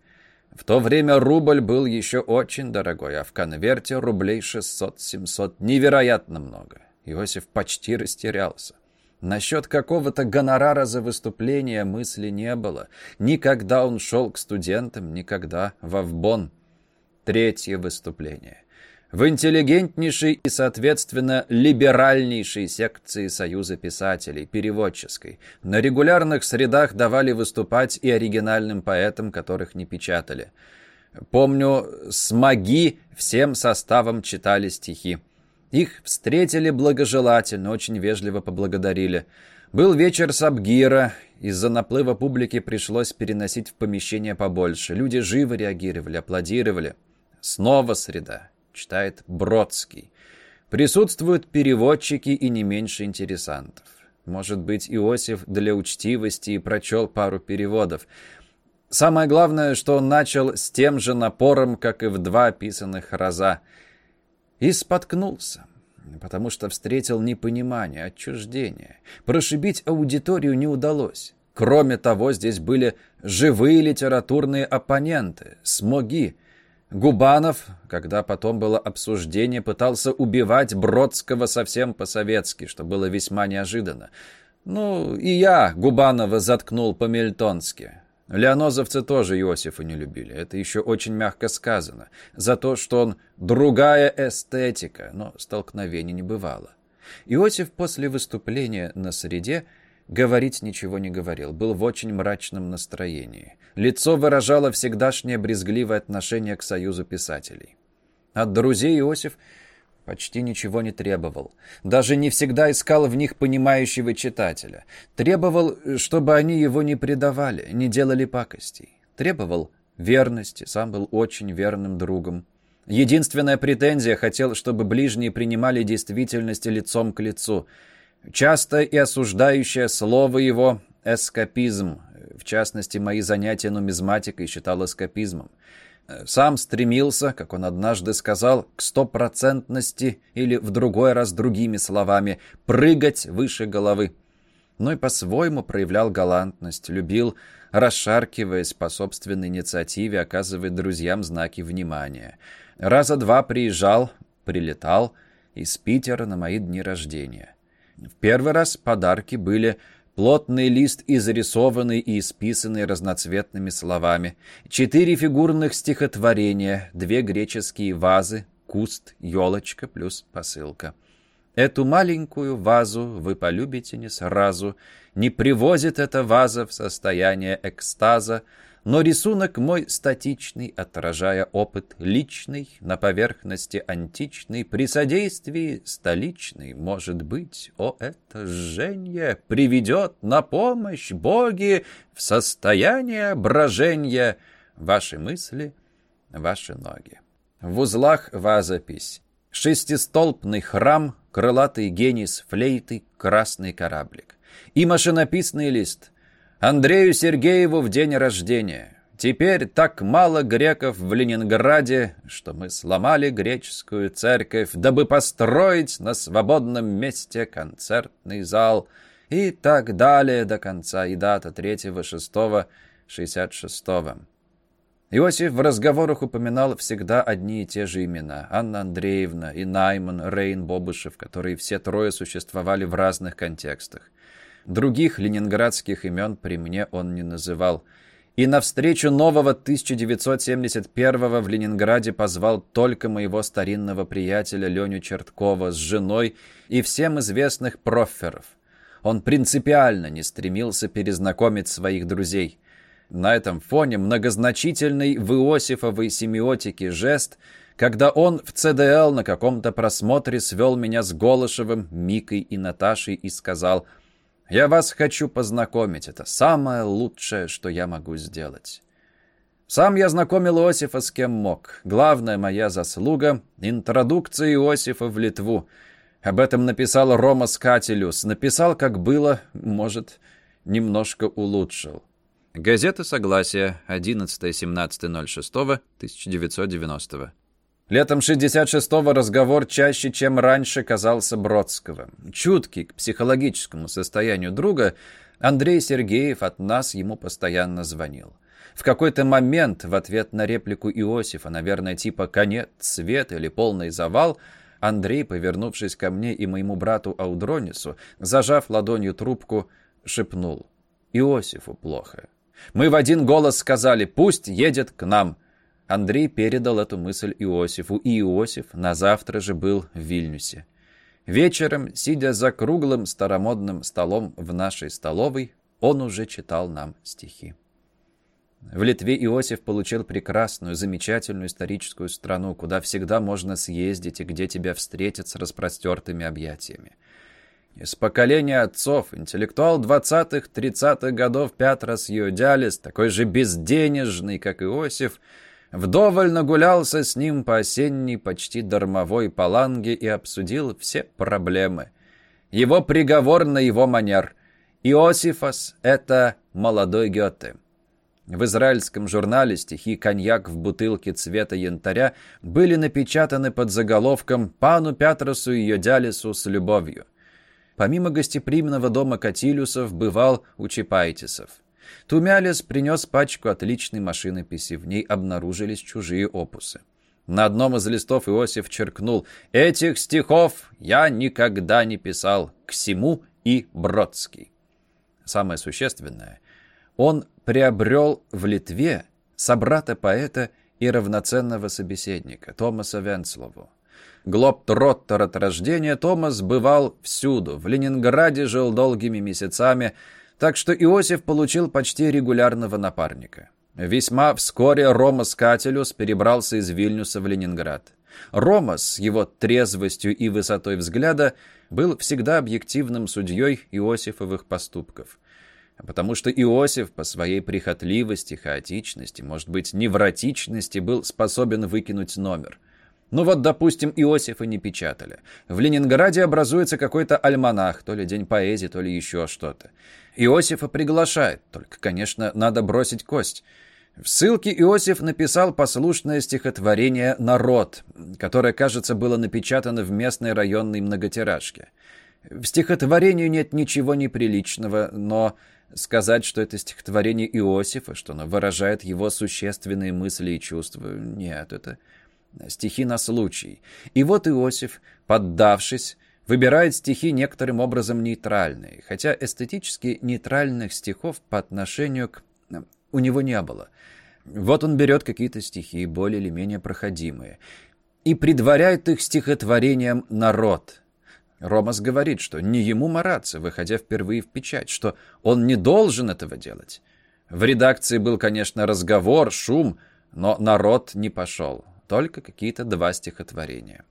В то время рубль был еще очень дорогой, а в конверте рублей 600-700 невероятно много. Иосиф почти растерялся. Насчет какого-то гонорара за выступление мысли не было. Никогда он шел к студентам, никогда в Авбон. Третье выступление в интеллигентнейшей и, соответственно, либеральнейшей секции Союза писателей, переводческой. На регулярных средах давали выступать и оригинальным поэтам, которых не печатали. Помню, смоги всем составом читали стихи. Их встретили благожелательно, очень вежливо поблагодарили. Был вечер Сабгира, из-за наплыва публики пришлось переносить в помещение побольше. Люди живо реагировали, аплодировали. Снова среда читает Бродский. Присутствуют переводчики и не меньше интересантов. Может быть, Иосиф для учтивости и прочел пару переводов. Самое главное, что он начал с тем же напором, как и в два описанных раза. И споткнулся, потому что встретил непонимание, отчуждение. Прошибить аудиторию не удалось. Кроме того, здесь были живые литературные оппоненты, смоги, Губанов, когда потом было обсуждение, пытался убивать Бродского совсем по-советски, что было весьма неожиданно. Ну, и я Губанова заткнул по-мельтонски. Леонозовцы тоже Иосифа не любили. Это еще очень мягко сказано. За то, что он другая эстетика, но столкновений не бывало. Иосиф после выступления на среде говорить ничего не говорил, был в очень мрачном настроении. Лицо выражало всегдашнее брезгливое отношение к союзу писателей. От друзей Иосиф почти ничего не требовал. Даже не всегда искал в них понимающего читателя. Требовал, чтобы они его не предавали, не делали пакостей. Требовал верности, сам был очень верным другом. Единственная претензия хотел, чтобы ближние принимали действительность лицом к лицу. Часто и осуждающее слово его – эскапизм, в частности, мои занятия нумизматикой считал эскапизмом. Сам стремился, как он однажды сказал, к стопроцентности или в другой раз другими словами, прыгать выше головы. Но и по-своему проявлял галантность, любил, расшаркиваясь по собственной инициативе, оказывать друзьям знаки внимания. Раза два приезжал, прилетал из Питера на мои дни рождения. В первый раз подарки были Плотный лист изрисованный и исписанный разноцветными словами. Четыре фигурных стихотворения, две греческие вазы, куст, елочка плюс посылка. Эту маленькую вазу вы полюбите не сразу. Не привозит эта ваза в состояние экстаза, но рисунок мой статичный, отражая опыт личный, на поверхности античный, при содействии столичный, может быть, о, это жженье приведет на помощь боги в состояние броженья ваши мысли, ваши ноги. В узлах вазопись. Шестистолпный храм, крылатый гений с флейтой, красный кораблик. И машинописный лист — Андрею Сергееву в день рождения. Теперь так мало греков в Ленинграде, что мы сломали греческую церковь, дабы построить на свободном месте концертный зал и так далее до конца и дата 3-6-66. Иосиф в разговорах упоминал всегда одни и те же имена. Анна Андреевна и Найман, Рейн, Бобышев, которые все трое существовали в разных контекстах. Других ленинградских имен при мне он не называл – и на встречу нового 1971 в Ленинграде позвал только моего старинного приятеля Леню Черткова с женой и всем известных проферов. Он принципиально не стремился перезнакомить своих друзей. На этом фоне многозначительный в Иосифовой семиотике жест, когда он в ЦДЛ на каком-то просмотре свел меня с Голышевым, Микой и Наташей и сказал – я вас хочу познакомить. Это самое лучшее, что я могу сделать. Сам я знакомил Иосифа с кем мог. Главная моя заслуга — интродукция Иосифа в Литву. Об этом написал Рома Скателюс. Написал, как было, может, немножко улучшил. Газета «Согласие», 11-17.06.1990 Летом 66-го разговор чаще, чем раньше, казался Бродского. Чуткий к психологическому состоянию друга, Андрей Сергеев от нас ему постоянно звонил. В какой-то момент в ответ на реплику Иосифа, наверное, типа «конец, свет» или «полный завал», Андрей, повернувшись ко мне и моему брату Аудронису, зажав ладонью трубку, шепнул «Иосифу плохо». Мы в один голос сказали «пусть едет к нам». Андрей передал эту мысль Иосифу, и Иосиф на завтра же был в Вильнюсе. Вечером, сидя за круглым старомодным столом в нашей столовой, он уже читал нам стихи. В Литве Иосиф получил прекрасную, замечательную историческую страну, куда всегда можно съездить и где тебя встретят с распростертыми объятиями. Из поколения отцов, интеллектуал 20-30-х годов Петрос Юдялис, такой же безденежный, как Иосиф, Вдоволь нагулялся с ним по осенней почти дармовой паланге и обсудил все проблемы. Его приговор на его манер. Иосифас — это молодой Гёте. В израильском журнале стихи «Коньяк в бутылке цвета янтаря» были напечатаны под заголовком «Пану Пятросу и Йодялису с любовью». Помимо гостеприимного дома Катилюсов бывал у Чапайтисов. Тумялис принес пачку отличной машинописи, в ней обнаружились чужие опусы. На одном из листов Иосиф черкнул «Этих стихов я никогда не писал, к всему и Бродский». Самое существенное, он приобрел в Литве собрата-поэта и равноценного собеседника Томаса Венцлову. Глоб-троттер от рождения Томас бывал всюду. В Ленинграде жил долгими месяцами, так что Иосиф получил почти регулярного напарника. Весьма вскоре Ромас Кателюс перебрался из Вильнюса в Ленинград. Рома с его трезвостью и высотой взгляда был всегда объективным судьей Иосифовых поступков. Потому что Иосиф по своей прихотливости, хаотичности, может быть, невротичности был способен выкинуть номер. Ну вот, допустим, Иосифа не печатали. В Ленинграде образуется какой-то альманах, то ли День поэзии, то ли еще что-то. Иосифа приглашает, только, конечно, надо бросить кость. В ссылке Иосиф написал послушное стихотворение «Народ», которое, кажется, было напечатано в местной районной многотиражке. В стихотворении нет ничего неприличного, но сказать, что это стихотворение Иосифа, что оно выражает его существенные мысли и чувства, нет, это стихи на случай. И вот Иосиф, поддавшись, выбирает стихи некоторым образом нейтральные, хотя эстетически нейтральных стихов по отношению к... Э, у него не было. Вот он берет какие-то стихи, более или менее проходимые, и предваряет их стихотворением «Народ». Ромас говорит, что не ему мараться, выходя впервые в печать, что он не должен этого делать. В редакции был, конечно, разговор, шум, но народ не пошел только какие-то два стихотворения.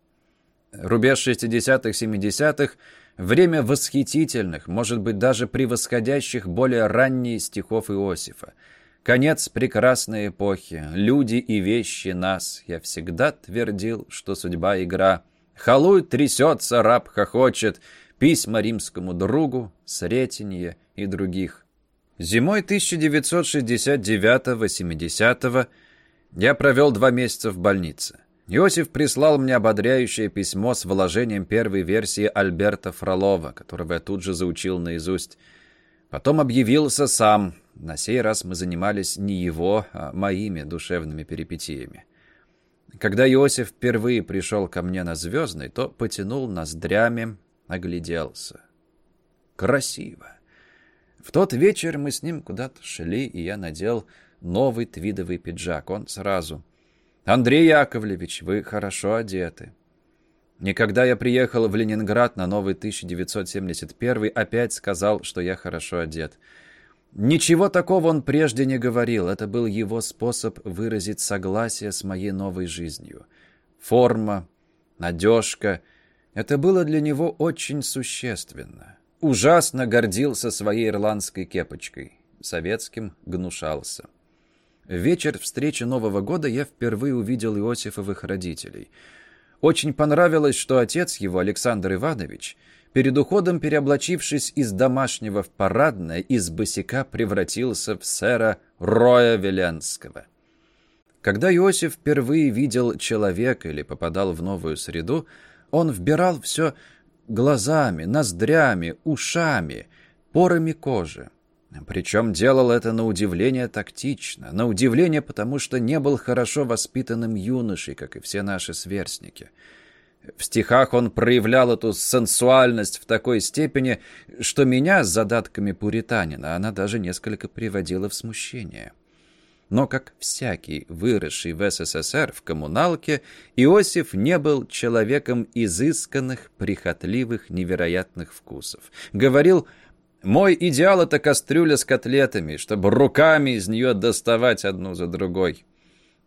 Рубеж 60-х, 70-х – время восхитительных, может быть, даже превосходящих более ранние стихов Иосифа. Конец прекрасной эпохи, люди и вещи нас. Я всегда твердил, что судьба – игра. Халуй трясется, раб хохочет, письма римскому другу, Сретенье и других. Зимой 1969-80 я провел два месяца в больнице. Иосиф прислал мне ободряющее письмо с вложением первой версии Альберта Фролова, которого я тут же заучил наизусть. Потом объявился сам. На сей раз мы занимались не его, а моими душевными перипетиями. Когда Иосиф впервые пришел ко мне на Звездный, то потянул ноздрями, огляделся. Красиво. В тот вечер мы с ним куда-то шли, и я надел новый твидовый пиджак. Он сразу. «Андрей Яковлевич, вы хорошо одеты». Никогда я приехал в Ленинград на новый 1971 опять сказал, что я хорошо одет. Ничего такого он прежде не говорил. Это был его способ выразить согласие с моей новой жизнью. Форма, надежка — это было для него очень существенно. Ужасно гордился своей ирландской кепочкой. Советским гнушался. В вечер встречи Нового года я впервые увидел Иосифовых родителей. Очень понравилось, что отец его, Александр Иванович, перед уходом, переоблачившись из домашнего в парадное, из босика превратился в сэра Роя Веленского. Когда Иосиф впервые видел человека или попадал в новую среду, он вбирал все глазами, ноздрями, ушами, порами кожи. Причем делал это на удивление тактично, на удивление потому, что не был хорошо воспитанным юношей, как и все наши сверстники. В стихах он проявлял эту сенсуальность в такой степени, что меня с задатками пуританина она даже несколько приводила в смущение. Но, как всякий, выросший в СССР в коммуналке, Иосиф не был человеком изысканных, прихотливых, невероятных вкусов. Говорил мой идеал — это кастрюля с котлетами, чтобы руками из нее доставать одну за другой.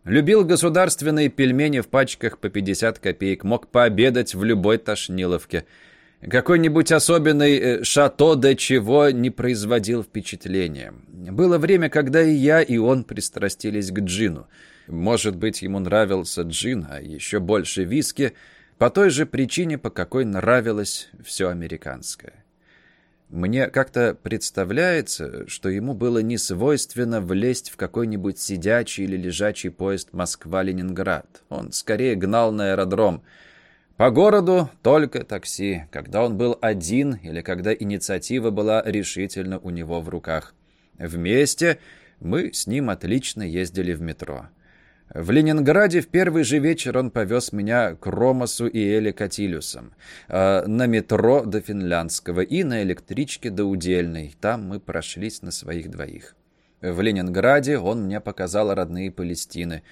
Любил государственные пельмени в пачках по 50 копеек, мог пообедать в любой тошниловке. Какой-нибудь особенный э, шато де чего не производил впечатления. Было время, когда и я, и он пристрастились к джину. Может быть, ему нравился джин, а еще больше виски, по той же причине, по какой нравилось все американское. Мне как-то представляется, что ему было не свойственно влезть в какой-нибудь сидячий или лежачий поезд Москва-Ленинград. Он скорее гнал на аэродром. По городу только такси, когда он был один или когда инициатива была решительно у него в руках. Вместе мы с ним отлично ездили в метро. В Ленинграде в первый же вечер он повез меня к Ромасу и Эле Катилюсам, э, на метро до Финляндского и на электричке до Удельной. Там мы прошлись на своих двоих. В Ленинграде он мне показал родные Палестины,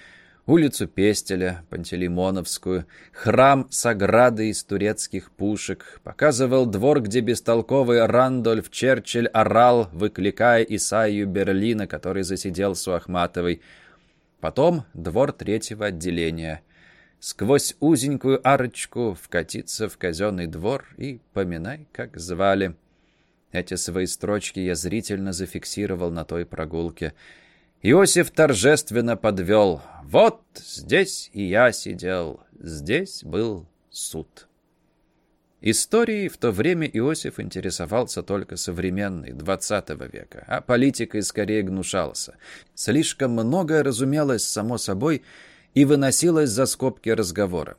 улицу Пестеля, Пантелеймоновскую, храм с оградой из турецких пушек, показывал двор, где бестолковый Рандольф Черчилль орал, выкликая Исаию Берлина, который засиделся у Ахматовой, Потом двор третьего отделения. Сквозь узенькую арочку вкатиться в казенный двор и поминай, как звали. Эти свои строчки я зрительно зафиксировал на той прогулке. Иосиф торжественно подвел. «Вот здесь и я сидел, здесь был суд». Историей в то время Иосиф интересовался только современной, XX века, а политикой скорее гнушался. Слишком многое разумелось само собой и выносилось за скобки разговора.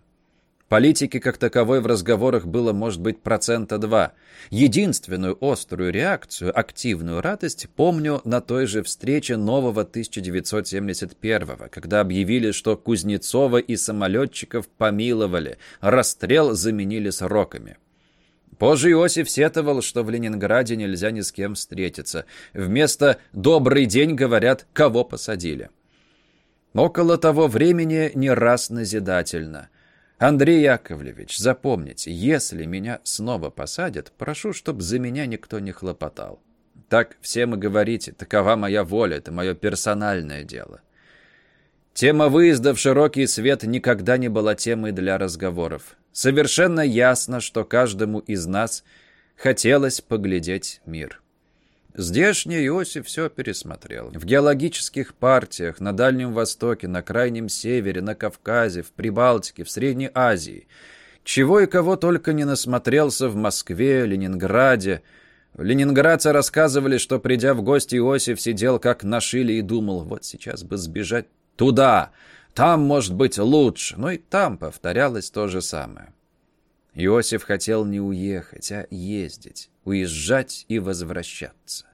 Политики как таковой в разговорах было, может быть, процента два. Единственную острую реакцию, активную радость помню на той же встрече нового 1971-го, когда объявили, что Кузнецова и самолетчиков помиловали, расстрел заменили сроками. Позже Иосиф сетовал, что в Ленинграде нельзя ни с кем встретиться. Вместо «добрый день» говорят «кого посадили». Около того времени не раз назидательно – Андрей Яковлевич, запомните, если меня снова посадят, прошу, чтобы за меня никто не хлопотал. Так всем и говорите, такова моя воля, это мое персональное дело. Тема выезда в широкий свет никогда не была темой для разговоров. Совершенно ясно, что каждому из нас хотелось поглядеть мир. Здешний Иосиф все пересмотрел. В геологических партиях, на Дальнем Востоке, на Крайнем Севере, на Кавказе, в Прибалтике, в Средней Азии. Чего и кого только не насмотрелся в Москве, Ленинграде. Ленинградцы рассказывали, что, придя в гости, Иосиф сидел как на шиле и думал, вот сейчас бы сбежать туда, там, может быть, лучше. Но и там повторялось то же самое. Иосиф хотел не уехать, а ездить, уезжать и возвращаться.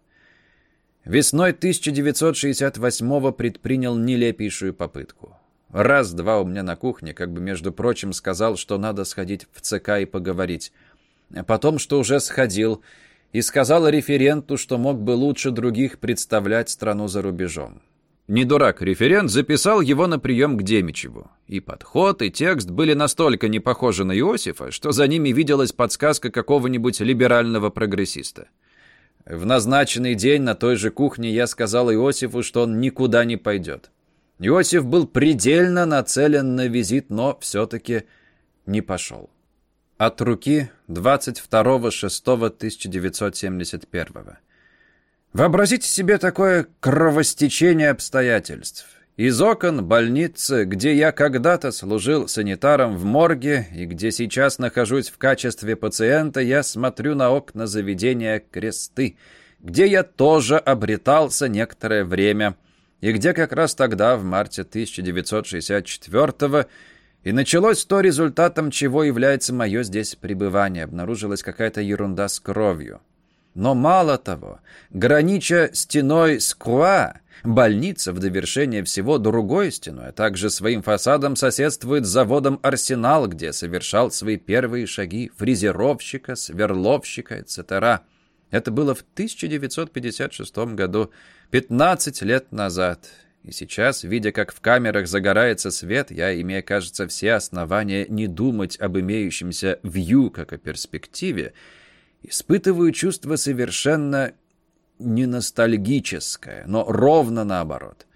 Весной 1968-го предпринял нелепейшую попытку. Раз-два у меня на кухне, как бы, между прочим, сказал, что надо сходить в ЦК и поговорить. А потом, что уже сходил, и сказал референту, что мог бы лучше других представлять страну за рубежом. Не дурак, референт записал его на прием к Демичеву. И подход, и текст были настолько не похожи на Иосифа, что за ними виделась подсказка какого-нибудь либерального прогрессиста. В назначенный день на той же кухне я сказал Иосифу, что он никуда не пойдет. Иосиф был предельно нацелен на визит, но все-таки не пошел. От руки 22.06.1971 Вообразите себе такое кровостечение обстоятельств. Из окон больницы, где я когда-то служил санитаром в морге и где сейчас нахожусь в качестве пациента, я смотрю на окна заведения «Кресты», где я тоже обретался некоторое время, и где как раз тогда, в марте 1964 и началось то, результатом чего является мое здесь пребывание. Обнаружилась какая-то ерунда с кровью. Но мало того, гранича стеной с Круа, больница в довершение всего другой стеной, а также своим фасадом соседствует с заводом «Арсенал», где совершал свои первые шаги фрезеровщика, сверловщика, etc. Это было в 1956 году, 15 лет назад. И сейчас, видя, как в камерах загорается свет, я, имея, кажется, все основания не думать об имеющемся вью как о перспективе, Испытываю чувство совершенно не ностальгическое, но ровно наоборот.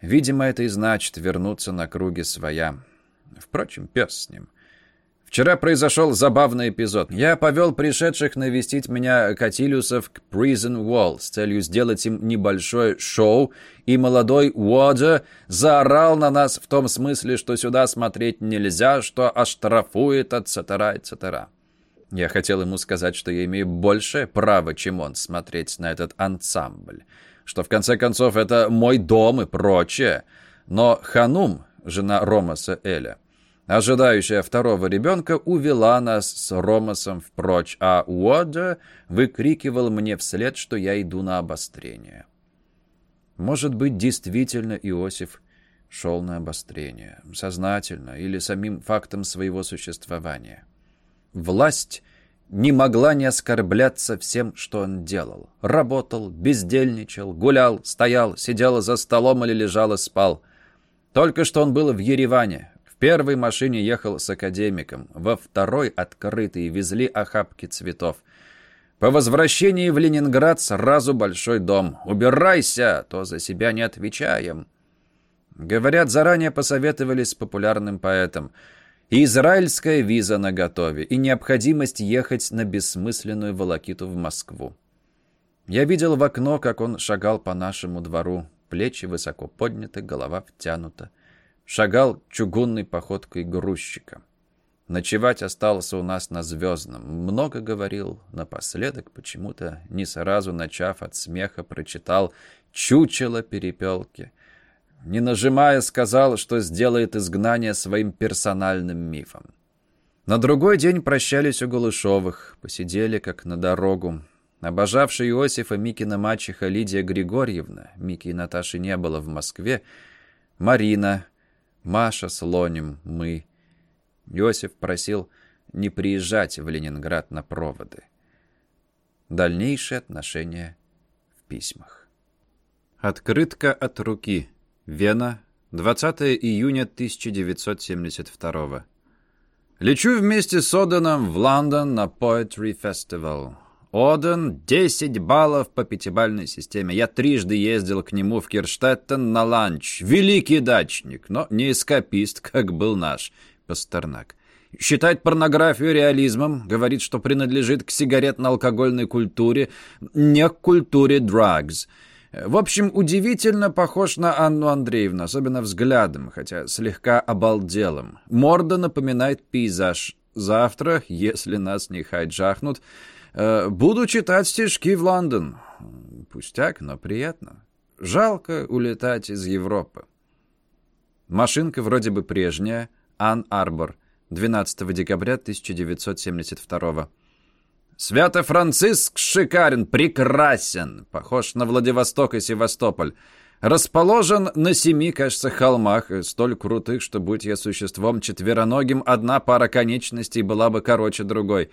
Видимо, это и значит вернуться на круги своя. Впрочем, пес с ним. Вчера произошел забавный эпизод. Я повел пришедших навестить меня Катилиусов к Prison Wall с целью сделать им небольшое шоу, и молодой Уоджа заорал на нас в том смысле, что сюда смотреть нельзя, что оштрафует, etc., etc. Я хотел ему сказать, что я имею большее право, чем он, смотреть на этот ансамбль. Что, в конце концов, это мой дом и прочее. Но Ханум, жена Ромаса Эля, ожидающая второго ребенка, увела нас с Ромасом впрочь, а Уода выкрикивал мне вслед, что я иду на обострение. Может быть, действительно Иосиф шел на обострение, сознательно или самим фактом своего существования. Власть не могла не оскорбляться всем, что он делал. Работал, бездельничал, гулял, стоял, сидел за столом или лежал и спал. Только что он был в Ереване. В первой машине ехал с академиком, во второй, открытой, везли охапки цветов. По возвращении в Ленинград сразу большой дом. «Убирайся, то за себя не отвечаем». Говорят, заранее посоветовались с популярным поэтом – и израильская виза на готове, и необходимость ехать на бессмысленную волокиту в Москву. Я видел в окно, как он шагал по нашему двору, плечи высоко подняты, голова втянута. Шагал чугунной походкой грузчика. Ночевать остался у нас на Звездном. Много говорил, напоследок почему-то, не сразу начав от смеха, прочитал «Чучело перепелки» не нажимая, сказал, что сделает изгнание своим персональным мифом. На другой день прощались у Голышовых, посидели как на дорогу. Обожавшая Иосифа Микина мачеха Лидия Григорьевна, Мики и Наташи не было в Москве, Марина, Маша с Лонем, мы. Иосиф просил не приезжать в Ленинград на проводы. Дальнейшие отношения в письмах. Открытка от руки. Вена, 20 июня 1972 Лечу вместе с Оданом в Лондон на Poetry Festival. Одан 10 баллов по пятибалльной системе. Я трижды ездил к нему в Кирштеттен на ланч. Великий дачник, но не эскапист, как был наш Пастернак. Считает порнографию реализмом, говорит, что принадлежит к сигаретно-алкогольной культуре, не к культуре drugs – в общем, удивительно похож на Анну Андреевну, особенно взглядом, хотя слегка обалделым. Морда напоминает пейзаж. Завтра, если нас не хайджахнут, Э, буду читать стишки в Лондон. Пустяк, но приятно. Жалко улетать из Европы. Машинка вроде бы прежняя. Ан Арбор. 12 декабря 1972 Свято-Франциск шикарен, прекрасен. Похож на Владивосток и Севастополь. Расположен на семи, кажется, холмах, столь крутых, что, будь я существом четвероногим, одна пара конечностей была бы короче другой.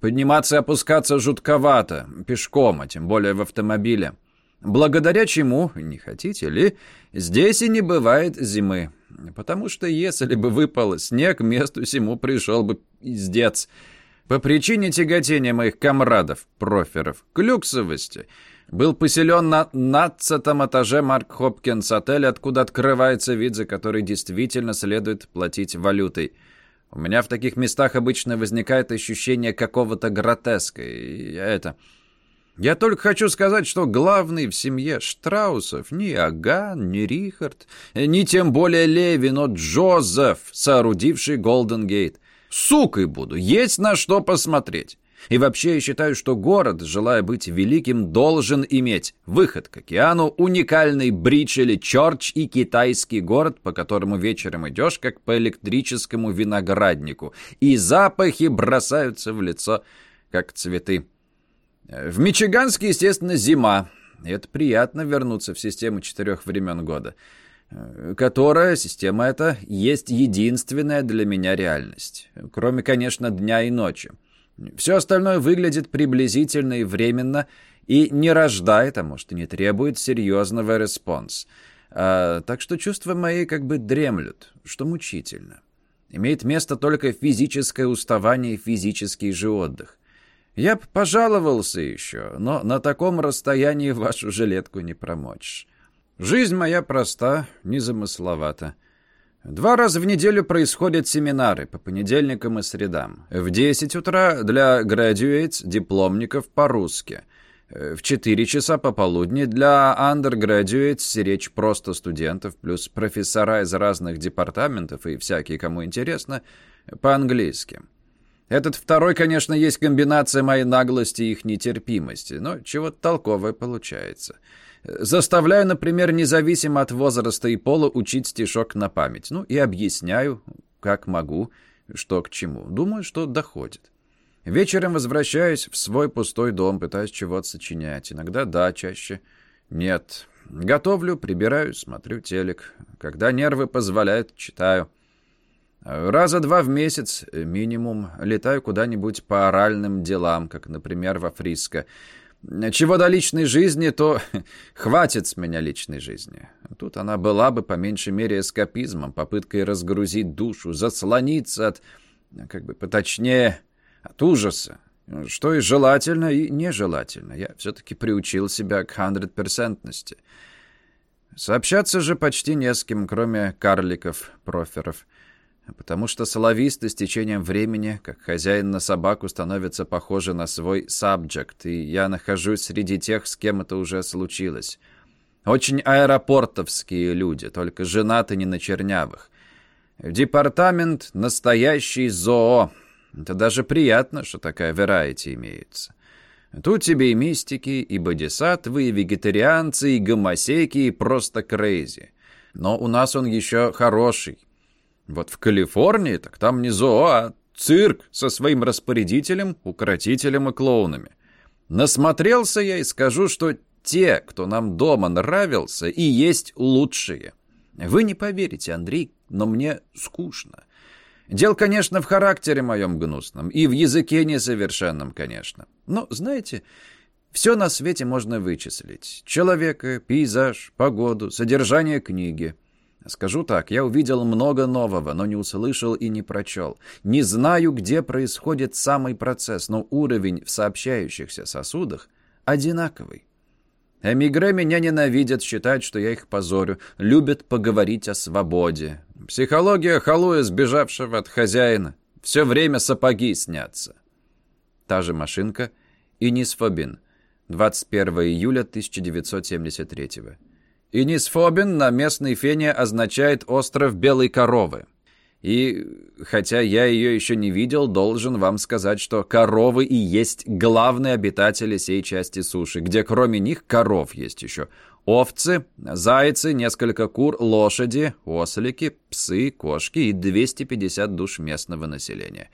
Подниматься и опускаться жутковато, пешком, а тем более в автомобиле. Благодаря чему, не хотите ли, здесь и не бывает зимы. Потому что если бы выпал снег, месту сему пришел бы пиздец. По причине тяготения моих комрадов, проферов, к люксовости — был поселен на надцатом этаже Марк Хопкинс отель, откуда открывается вид, за который действительно следует платить валютой. У меня в таких местах обычно возникает ощущение какого-то гротеска. И это... Я только хочу сказать, что главный в семье Штраусов ни Аган, ни Рихард, ни тем более Леви, но Джозеф, соорудивший Голден Гейт. Сукой буду, есть на что посмотреть. И вообще я считаю, что город, желая быть великим, должен иметь выход к океану, уникальный бридж или чорч и китайский город, по которому вечером идешь, как по электрическому винограднику, и запахи бросаются в лицо, как цветы. В Мичиганске, естественно, зима. И это приятно вернуться в систему четырех времен года которая, система эта, есть единственная для меня реальность. Кроме, конечно, дня и ночи. Все остальное выглядит приблизительно и временно и не рождает, а может не требует серьезного response. А, так что чувства мои как бы дремлют, что мучительно. Имеет место только физическое уставание и физический же отдых. Я б пожаловался еще, но на таком расстоянии вашу жилетку не промочишь. Жизнь моя проста, незамысловата. Два раза в неделю происходят семинары по понедельникам и средам. В 10 утра для graduates, дипломников по-русски. В 4 часа пополудни для undergraduates речь просто студентов, плюс профессора из разных департаментов и всякие, кому интересно, по-английски. Этот второй, конечно, есть комбинация моей наглости и их нетерпимости, но чего-то толковое получается. Заставляю, например, независимо от возраста и пола, учить стишок на память. Ну и объясняю, как могу, что к чему. Думаю, что доходит. Вечером возвращаюсь в свой пустой дом, пытаюсь чего-то сочинять. Иногда да, чаще нет. Готовлю, прибираю, смотрю телек. Когда нервы позволяют, читаю. Раза два в месяц минимум летаю куда-нибудь по оральным делам, как, например, во Фриско. Чего до личной жизни, то хватит с меня личной жизни. Тут она была бы по меньшей мере эскапизмом, попыткой разгрузить душу, заслониться от, как бы поточнее, от ужаса. Что и желательно, и нежелательно. Я все-таки приучил себя к хандред-персентности. Сообщаться же почти не с кем, кроме карликов, проферов потому что соловисты с течением времени, как хозяин на собаку, становятся похожи на свой subject, и я нахожусь среди тех, с кем это уже случилось. Очень аэропортовские люди, только женаты не на чернявых. Департамент — настоящий зоо. Это даже приятно, что такая верайти имеется. Тут тебе и мистики, и бодисатвы, и вегетарианцы, и гомосеки, и просто крейзи. Но у нас он еще хороший. Вот в Калифорнии, так там не зоо, а цирк со своим распорядителем, укротителем и клоунами. Насмотрелся я и скажу, что те, кто нам дома нравился, и есть лучшие. Вы не поверите, Андрей, но мне скучно. Дело, конечно, в характере моем гнусном, и в языке несовершенном, конечно. Но, знаете, все на свете можно вычислить. Человека, пейзаж, погоду, содержание книги. Скажу так, я увидел много нового, но не услышал и не прочел. Не знаю, где происходит самый процесс, но уровень в сообщающихся сосудах одинаковый. Эмигре меня ненавидят, считают, что я их позорю, любят поговорить о свободе. Психология халуя, сбежавшего от хозяина. Все время сапоги снятся. Та же машинка и Нисфобин. 21 июля 1973 года. Инисфобин на местной фене означает «остров белой коровы». И, хотя я ее еще не видел, должен вам сказать, что коровы и есть главные обитатели сей части суши, где кроме них коров есть еще овцы, зайцы, несколько кур, лошади, ослики, псы, кошки и 250 душ местного населения.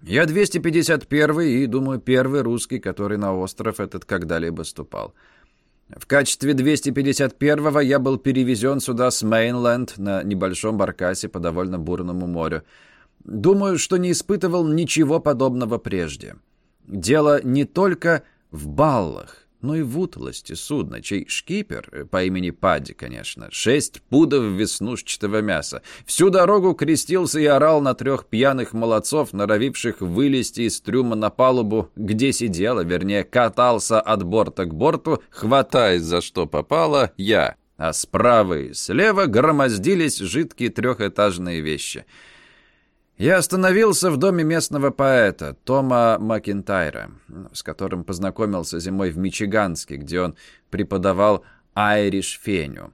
Я 251 и, думаю, первый русский, который на остров этот когда-либо ступал. В качестве 251-го я был перевезен сюда с Мейнленд на небольшом баркасе по довольно бурному морю. Думаю, что не испытывал ничего подобного прежде. Дело не только в баллах но и в утлости судна, чей шкипер, э, по имени Падди, конечно, шесть пудов веснушчатого мяса, всю дорогу крестился и орал на трех пьяных молодцов, норовивших вылезти из трюма на палубу, где сидела, вернее, катался от борта к борту, хватаясь за что попало, я. А справа и слева громоздились жидкие трехэтажные вещи — я остановился в доме местного поэта Тома Макинтайра, с которым познакомился зимой в Мичиганске, где он преподавал айриш феню.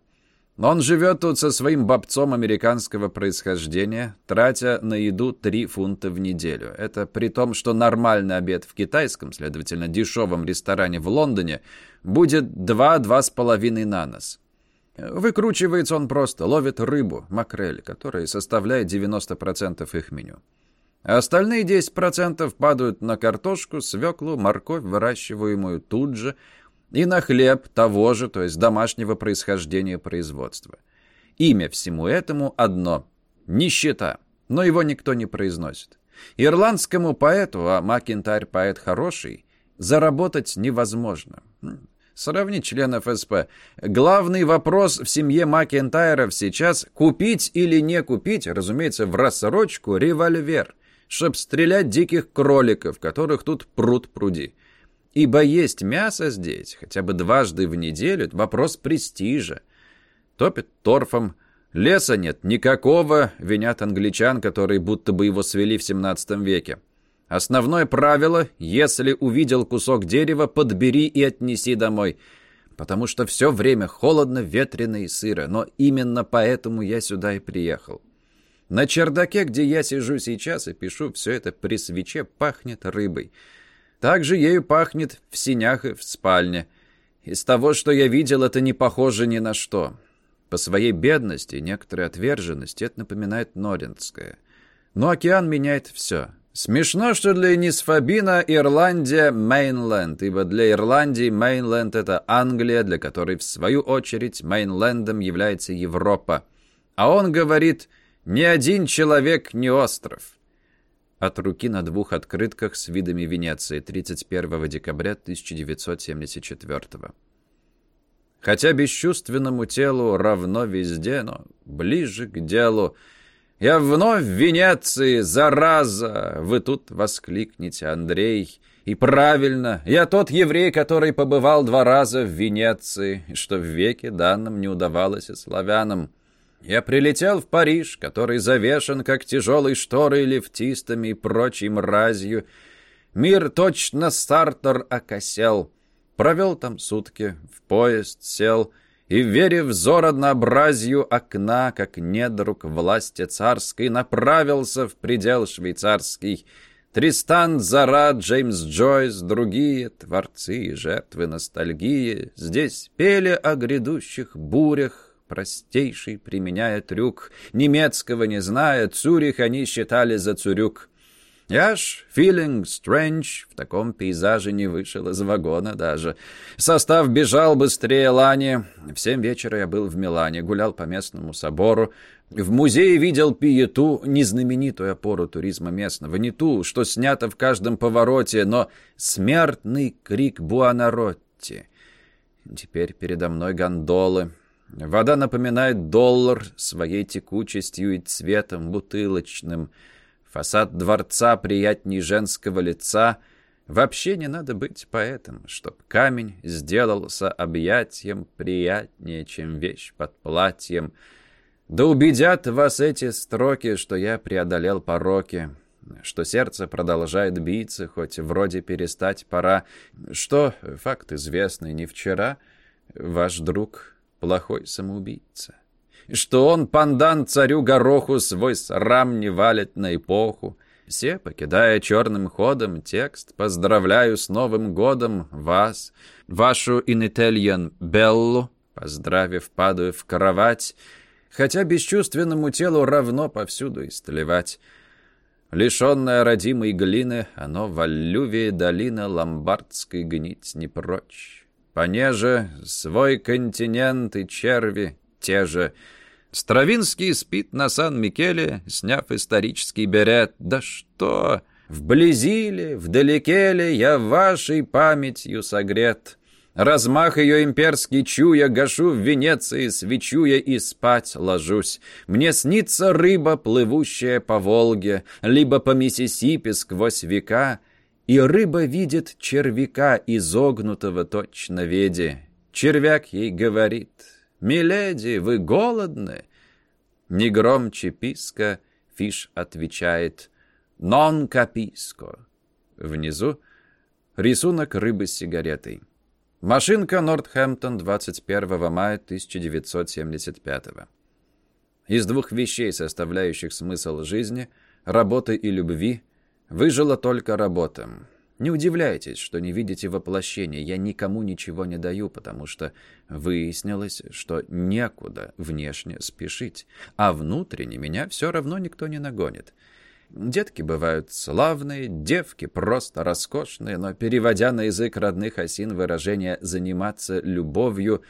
Он живет тут со своим бобцом американского происхождения, тратя на еду 3 фунта в неделю. Это при том, что нормальный обед в китайском, следовательно, дешевом ресторане в Лондоне, будет 2-2,5 на нос. Выкручивается он просто, ловит рыбу, макрель, которая составляет 90% их меню. А остальные 10% падают на картошку, свеклу, морковь, выращиваемую тут же, и на хлеб того же, то есть домашнего происхождения производства. Имя всему этому одно – нищета, но его никто не произносит. Ирландскому поэту, а Макинтарь поэт хороший, заработать невозможно. Сравни членов СП. Главный вопрос в семье Макентайров сейчас – купить или не купить, разумеется, в рассрочку, револьвер, чтоб стрелять диких кроликов, которых тут пруд пруди. Ибо есть мясо здесь, хотя бы дважды в неделю, вопрос престижа. Топит торфом, леса нет никакого, винят англичан, которые будто бы его свели в 17 веке. Основное правило – если увидел кусок дерева, подбери и отнеси домой. Потому что все время холодно, ветрено и сыро. Но именно поэтому я сюда и приехал. На чердаке, где я сижу сейчас и пишу все это при свече, пахнет рыбой. Также ею пахнет в синях и в спальне. Из того, что я видел, это не похоже ни на что. По своей бедности, некоторой отверженности, это напоминает Норинское. Но океан меняет все. Смешно, что для Нисфабина Ирландия – Мейнленд, ибо для Ирландии Мейнленд – это Англия, для которой, в свою очередь, Мейнлендом является Европа. А он говорит «ни один человек не остров». От руки на двух открытках с видами Венеции 31 декабря 1974 Хотя бесчувственному телу равно везде, но ближе к делу – «Я вновь в Венеции, зараза!» Вы тут воскликнете, Андрей. И правильно, я тот еврей, который побывал два раза в Венеции, что в веке данном не удавалось и славянам. Я прилетел в Париж, который завешен, как тяжелой шторой, лифтистами и прочей мразью. Мир точно стартер окосел. Провел там сутки, в поезд сел — и, верив взор однообразию окна, как недруг власти царской, направился в предел швейцарский. Тристан, Зара, Джеймс Джойс, другие творцы и жертвы ностальгии здесь пели о грядущих бурях, простейший применяя трюк. Немецкого не зная, Цюрих они считали за Цюрюк. Я ж, feeling strange, в таком пейзаже не вышел из вагона даже. Состав бежал быстрее Лани. В семь вечера я был в Милане, гулял по местному собору. В музее видел Пиету, незнаменитую опору туризма местного, не ту, что снято в каждом повороте, но смертный крик Буанаротти. Теперь передо мной гондолы. Вода напоминает доллар своей текучестью и цветом бутылочным — Фасад дворца приятней женского лица. Вообще не надо быть поэтом, чтоб камень сделался объятием приятнее, чем вещь под платьем. Да убедят вас эти строки, что я преодолел пороки, что сердце продолжает биться, хоть вроде перестать пора, что, факт известный не вчера, ваш друг плохой самоубийца. Что он, пандан царю Гороху, свой срам не валит на эпоху. Все, покидая черным ходом текст, поздравляю с Новым годом вас, вашу инетельян Беллу, поздравив, падаю в кровать, хотя бесчувственному телу равно повсюду истлевать. Лишенное родимой глины, оно в аллювии долина ломбардской гнить не прочь. Понеже свой континент и черви те же. Стравинский спит на Сан-Микеле, сняв исторический берет. Да что, вблизи ли, вдалеке ли, я вашей памятью согрет. Размах ее имперский чуя, гашу в Венеции, свечуя и спать ложусь. Мне снится рыба, плывущая по Волге, либо по Миссисипи сквозь века, и рыба видит червяка, изогнутого точно веди. Червяк ей говорит, «Миледи, вы голодны?» Не громче писка, Фиш отвечает, «Нон каписко». Внизу рисунок рыбы с сигаретой. Машинка Нортхэмптон 21 мая 1975 Из двух вещей, составляющих смысл жизни, работы и любви, выжила только работа. Не удивляйтесь, что не видите воплощения. Я никому ничего не даю, потому что выяснилось, что некуда внешне спешить, а внутренне меня все равно никто не нагонит. Детки бывают славные, девки просто роскошные, но, переводя на язык родных осин выражение «заниматься любовью»,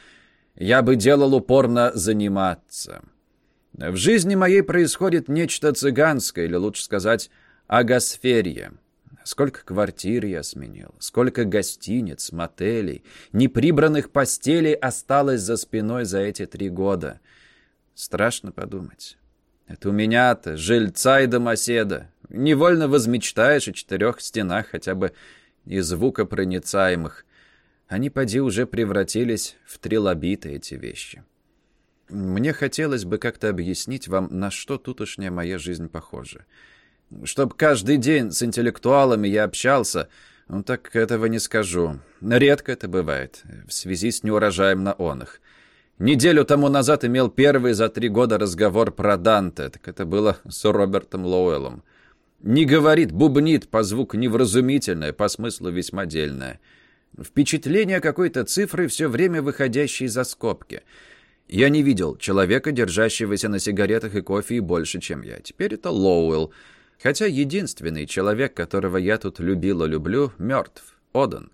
я бы делал упорно «заниматься». В жизни моей происходит нечто цыганское, или лучше сказать, агосферия. Сколько квартир я сменил, сколько гостиниц, мотелей, неприбранных постелей осталось за спиной за эти три года. Страшно подумать. Это у меня-то, жильца и домоседа. Невольно возмечтаешь о четырех стенах хотя бы и звукопроницаемых. Они, поди, уже превратились в трилобиты, эти вещи. Мне хотелось бы как-то объяснить вам, на что тутошняя моя жизнь похожа. Чтоб каждый день с интеллектуалами я общался, ну так этого не скажу. Редко это бывает, в связи с неурожаем на онах. Неделю тому назад имел первый за три года разговор про Данте, так это было с Робертом Лоуэллом. Не говорит, бубнит, по звуку невразумительное, по смыслу весьма дельное. Впечатление какой-то цифры, все время выходящей за скобки. Я не видел человека, держащегося на сигаретах и кофе больше, чем я. Теперь это Лоуэлл. Хотя единственный человек, которого я тут любил и люблю, мертв. Одан.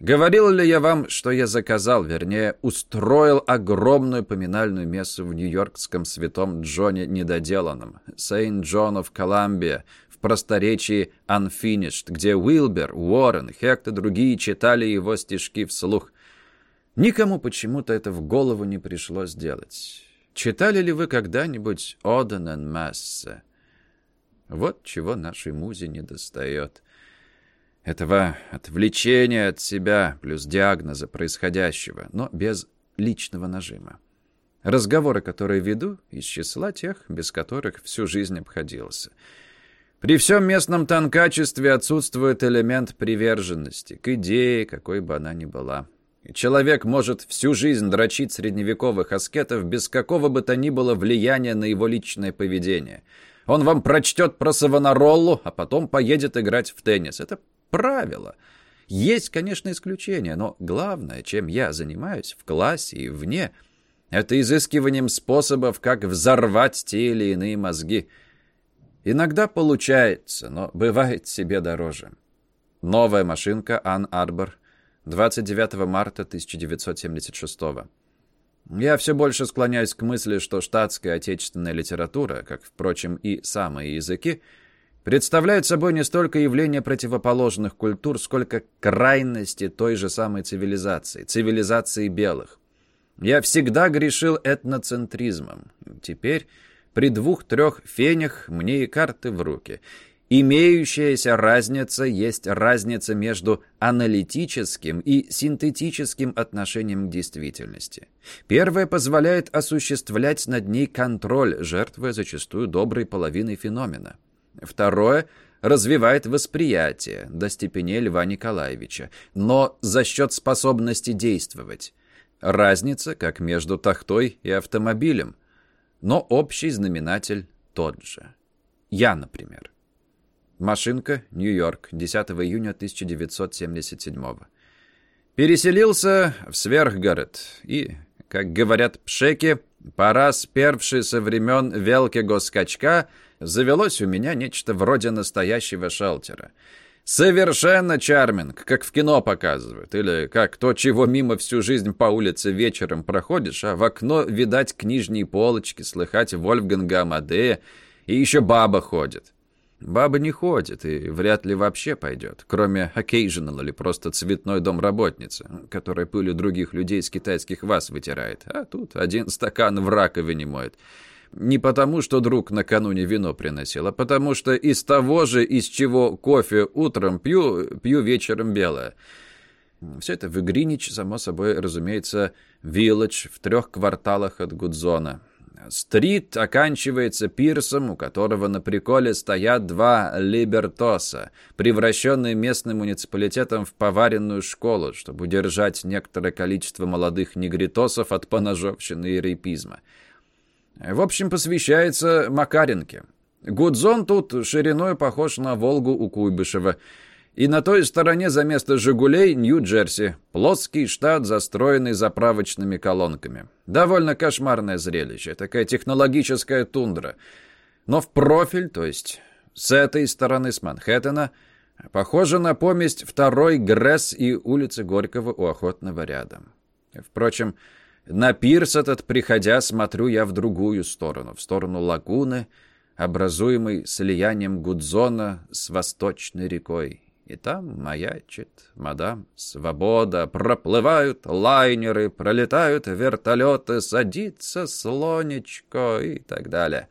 Говорил ли я вам, что я заказал, вернее, устроил огромную поминальную мессу в нью-йоркском святом Джоне недоделанном, Джон of Columbia, в просторечии Unfinished, где Уилбер, Уоррен, Хект и другие читали его стишки вслух. Никому почему-то это в голову не пришло сделать. Читали ли вы когда-нибудь Оден и Массе? Вот чего нашей музе не достает этого отвлечения от себя плюс диагноза происходящего, но без личного нажима. Разговоры, которые веду, из числа тех, без которых всю жизнь обходился. При всем местном тонкачестве отсутствует элемент приверженности к идее, какой бы она ни была. И человек может всю жизнь дрочить средневековых аскетов без какого бы то ни было влияния на его личное поведение. Он вам прочтет про Савонароллу, а потом поедет играть в теннис. Это правило. Есть, конечно, исключения, но главное, чем я занимаюсь в классе и вне, это изыскиванием способов, как взорвать те или иные мозги. Иногда получается, но бывает себе дороже. Новая машинка Ан Арбор, 29 марта 1976 Я все больше склоняюсь к мысли, что штатская отечественная литература, как, впрочем, и самые языки, представляют собой не столько явление противоположных культур, сколько крайности той же самой цивилизации, цивилизации белых. Я всегда грешил этноцентризмом. Теперь при двух-трех фенях мне и карты в руки. Имеющаяся разница есть разница между аналитическим и синтетическим отношением к действительности. Первое позволяет осуществлять над ней контроль, жертвуя зачастую доброй половиной феномена. Второе развивает восприятие до степени Льва Николаевича, но за счет способности действовать. Разница, как между тахтой и автомобилем. но общий знаменатель тот же. Я, например. Машинка, Нью-Йорк, 10 июня 1977 Переселился в Сверхгород и, как говорят пшеки, пора спервши со времен Велкего скачка, завелось у меня нечто вроде настоящего шелтера. Совершенно чарминг, как в кино показывают. Или как то, чего мимо всю жизнь по улице вечером проходишь, а в окно видать книжные полочки, слыхать Вольфганга Амадея, и еще баба ходит. Баба не ходит и вряд ли вообще пойдет, кроме occasional или просто цветной домработницы, которая пылью других людей с китайских вас вытирает. А тут один стакан в раковине моет. Не потому, что друг накануне вино приносил, а потому что из того же, из чего кофе утром пью, пью вечером белое. Все это в Игринич, само собой, разумеется, вилледж в трех кварталах от Гудзона. Стрит оканчивается пирсом, у которого на приколе стоят два либертоса, превращенные местным муниципалитетом в поваренную школу, чтобы удержать некоторое количество молодых негритосов от поножовщины и рейпизма. В общем, посвящается Макаренке. Гудзон тут шириной похож на Волгу у Куйбышева. И на той стороне за место «Жигулей» Нью-Джерси. Плоский штат, застроенный заправочными колонками. Довольно кошмарное зрелище. Такая технологическая тундра. Но в профиль, то есть с этой стороны, с Манхэттена, похоже на поместь второй Гресс и улицы Горького у Охотного рядом. Впрочем, на пирс этот, приходя, смотрю я в другую сторону, в сторону лагуны, образуемой слиянием Гудзона с восточной рекой. И там маячит мадам Свобода, проплывают лайнеры, пролетают вертолеты, садится слонечко и так далее.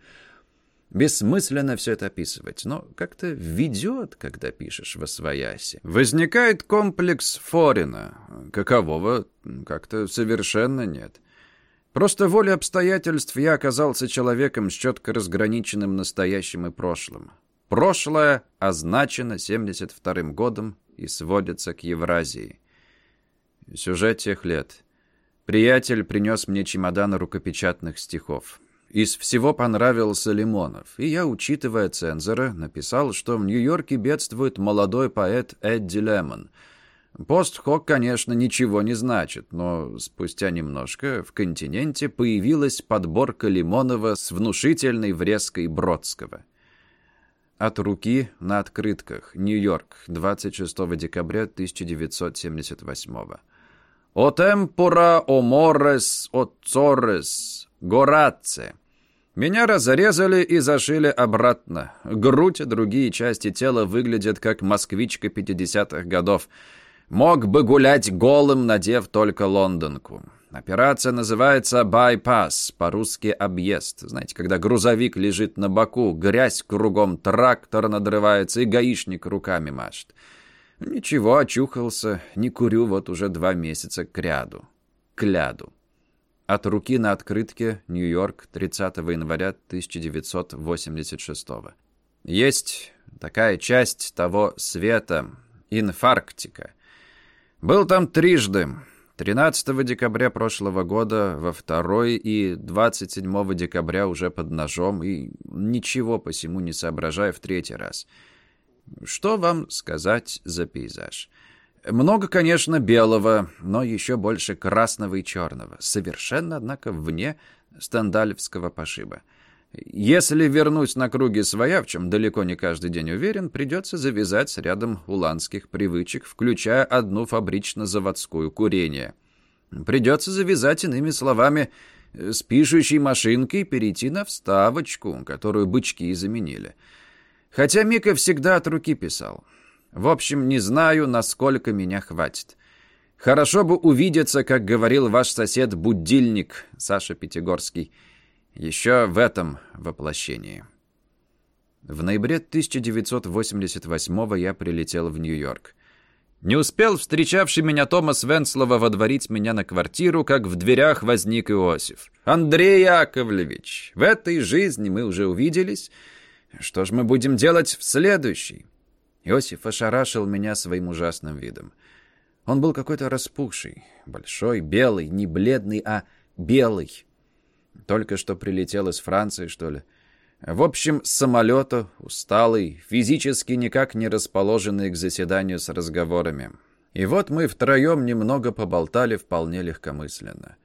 Бессмысленно все это описывать, но как-то ведет, когда пишешь в освояси. Возникает комплекс Форина, какового как-то совершенно нет. Просто волей обстоятельств я оказался человеком с четко разграниченным настоящим и прошлым. Прошлое означено 72-м годом и сводится к Евразии. Сюжет тех лет. Приятель принес мне чемодан рукопечатных стихов. Из всего понравился Лимонов, и я, учитывая цензора, написал, что в Нью-Йорке бедствует молодой поэт Эдди Лемон. Постхок, конечно, ничего не значит, но спустя немножко в «Континенте» появилась подборка Лимонова с внушительной врезкой Бродского. От руки на открытках. Нью-Йорк, 26 декабря 1978 «О темпора, о морес, о цорес, гораце». Меня разрезали и зашили обратно. Грудь и другие части тела выглядят как москвичка 50-х годов. Мог бы гулять голым, надев только лондонку. Операция называется «байпас», по-русски «объезд». Знаете, когда грузовик лежит на боку, грязь кругом, трактор надрывается и гаишник руками машет. Ничего, очухался, не курю вот уже два месяца к ряду. К ляду. От руки на открытке Нью-Йорк 30 января 1986 Есть такая часть того света, инфарктика. Был там трижды. 13 декабря прошлого года во второй и 27 декабря уже под ножом и ничего посему не соображая в третий раз. Что вам сказать за пейзаж? Много, конечно, белого, но еще больше красного и черного. Совершенно, однако, вне стендалевского пошиба. Если вернусь на круги своя, в чем далеко не каждый день уверен, придется завязать с рядом уланских привычек, включая одну фабрично-заводскую курение. Придется завязать, иными словами, с пишущей машинкой перейти на вставочку, которую бычки заменили. Хотя Мика всегда от руки писал. В общем, не знаю, насколько меня хватит. Хорошо бы увидеться, как говорил ваш сосед Будильник, Саша Пятигорский. Еще в этом воплощении. В ноябре 1988 я прилетел в Нью-Йорк. Не успел встречавший меня Томас Венслова водворить меня на квартиру, как в дверях возник Иосиф. «Андрей Яковлевич, в этой жизни мы уже увиделись. Что ж мы будем делать в следующей?» Иосиф ошарашил меня своим ужасным видом. Он был какой-то распухший, большой, белый, не бледный, а белый. Только что прилетел из Франции, что ли. В общем, с самолета, усталый, физически никак не расположенный к заседанию с разговорами. И вот мы втроем немного поболтали вполне легкомысленно.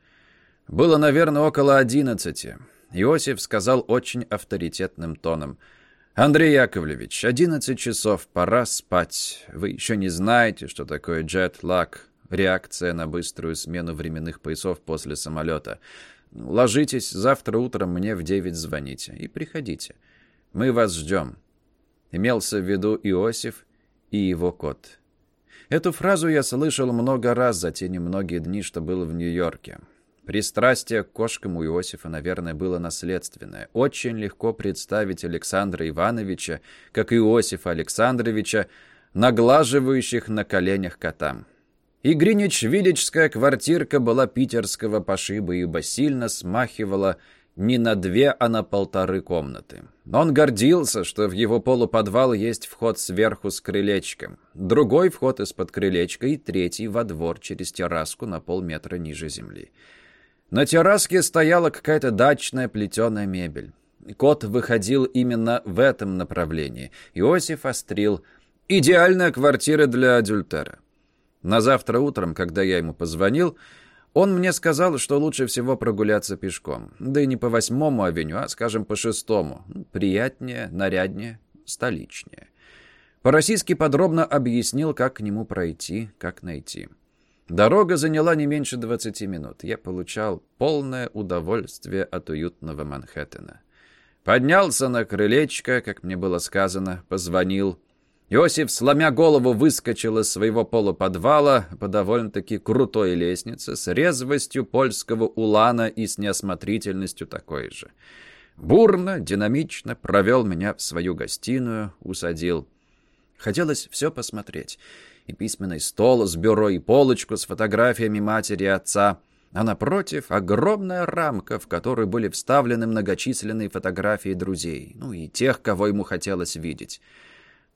Было, наверное, около одиннадцати. Иосиф сказал очень авторитетным тоном. «Андрей Яковлевич, одиннадцать часов, пора спать. Вы еще не знаете, что такое джет-лаг, реакция на быструю смену временных поясов после самолета. Ложитесь, завтра утром мне в девять звоните и приходите. Мы вас ждем». Имелся в виду Иосиф и его кот. Эту фразу я слышал много раз за те немногие дни, что был в Нью-Йорке. Пристрастие к кошкам у Иосифа, наверное, было наследственное. Очень легко представить Александра Ивановича, как Иосифа Александровича, наглаживающих на коленях котам. И Гринич-Виллиджская квартирка была питерского пошиба, ибо сильно смахивала не на две, а на полторы комнаты. Он гордился, что в его полуподвал есть вход сверху с крылечком, другой вход из-под крылечка и третий во двор через терраску на полметра ниже земли. На терраске стояла какая-то дачная плетеная мебель. Кот выходил именно в этом направлении. Иосиф острил «Идеальная квартира для адюльтера». На завтра утром, когда я ему позвонил, он мне сказал, что лучше всего прогуляться пешком. Да и не по восьмому авеню, а, скажем, по шестому. Приятнее, наряднее, столичнее. По-российски подробно объяснил, как к нему пройти, как найти. Дорога заняла не меньше 20 минут. Я получал полное удовольствие от уютного Манхэттена. Поднялся на крылечко, как мне было сказано, позвонил. Иосиф, сломя голову, выскочил из своего полуподвала по довольно-таки крутой лестнице с резвостью польского улана и с неосмотрительностью такой же. Бурно, динамично провел меня в свою гостиную, усадил. Хотелось все посмотреть и письменный стол с бюро и полочку с фотографиями матери и отца, а напротив огромная рамка, в которую были вставлены многочисленные фотографии друзей, ну и тех, кого ему хотелось видеть.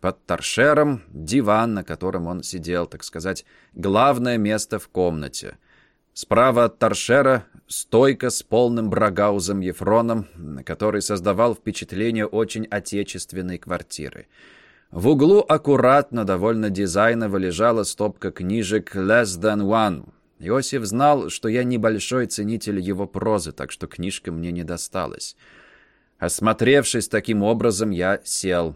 Под торшером диван, на котором он сидел, так сказать, главное место в комнате. Справа от торшера стойка с полным брагаузом Ефроном, который создавал впечатление очень отечественной квартиры. В углу аккуратно, довольно дизайново лежала стопка книжек «Less Than One». Иосиф знал, что я небольшой ценитель его прозы, так что книжка мне не досталась. Осмотревшись таким образом, я сел.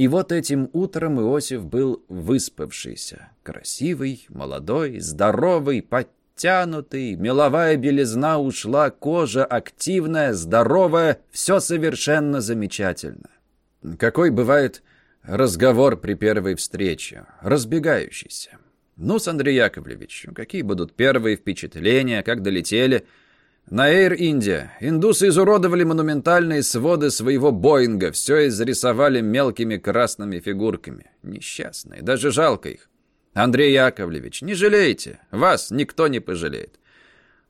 И вот этим утром Иосиф был выспавшийся. Красивый, молодой, здоровый, подтянутый, меловая белизна ушла, кожа активная, здоровая, все совершенно замечательно. Какой бывает Разговор при первой встрече. Разбегающийся. ну Андрей Яковлевич, какие будут первые впечатления, как долетели? На Air India индусы изуродовали монументальные своды своего Боинга, все изрисовали мелкими красными фигурками. Несчастные, даже жалко их. Андрей Яковлевич, не жалейте, вас никто не пожалеет.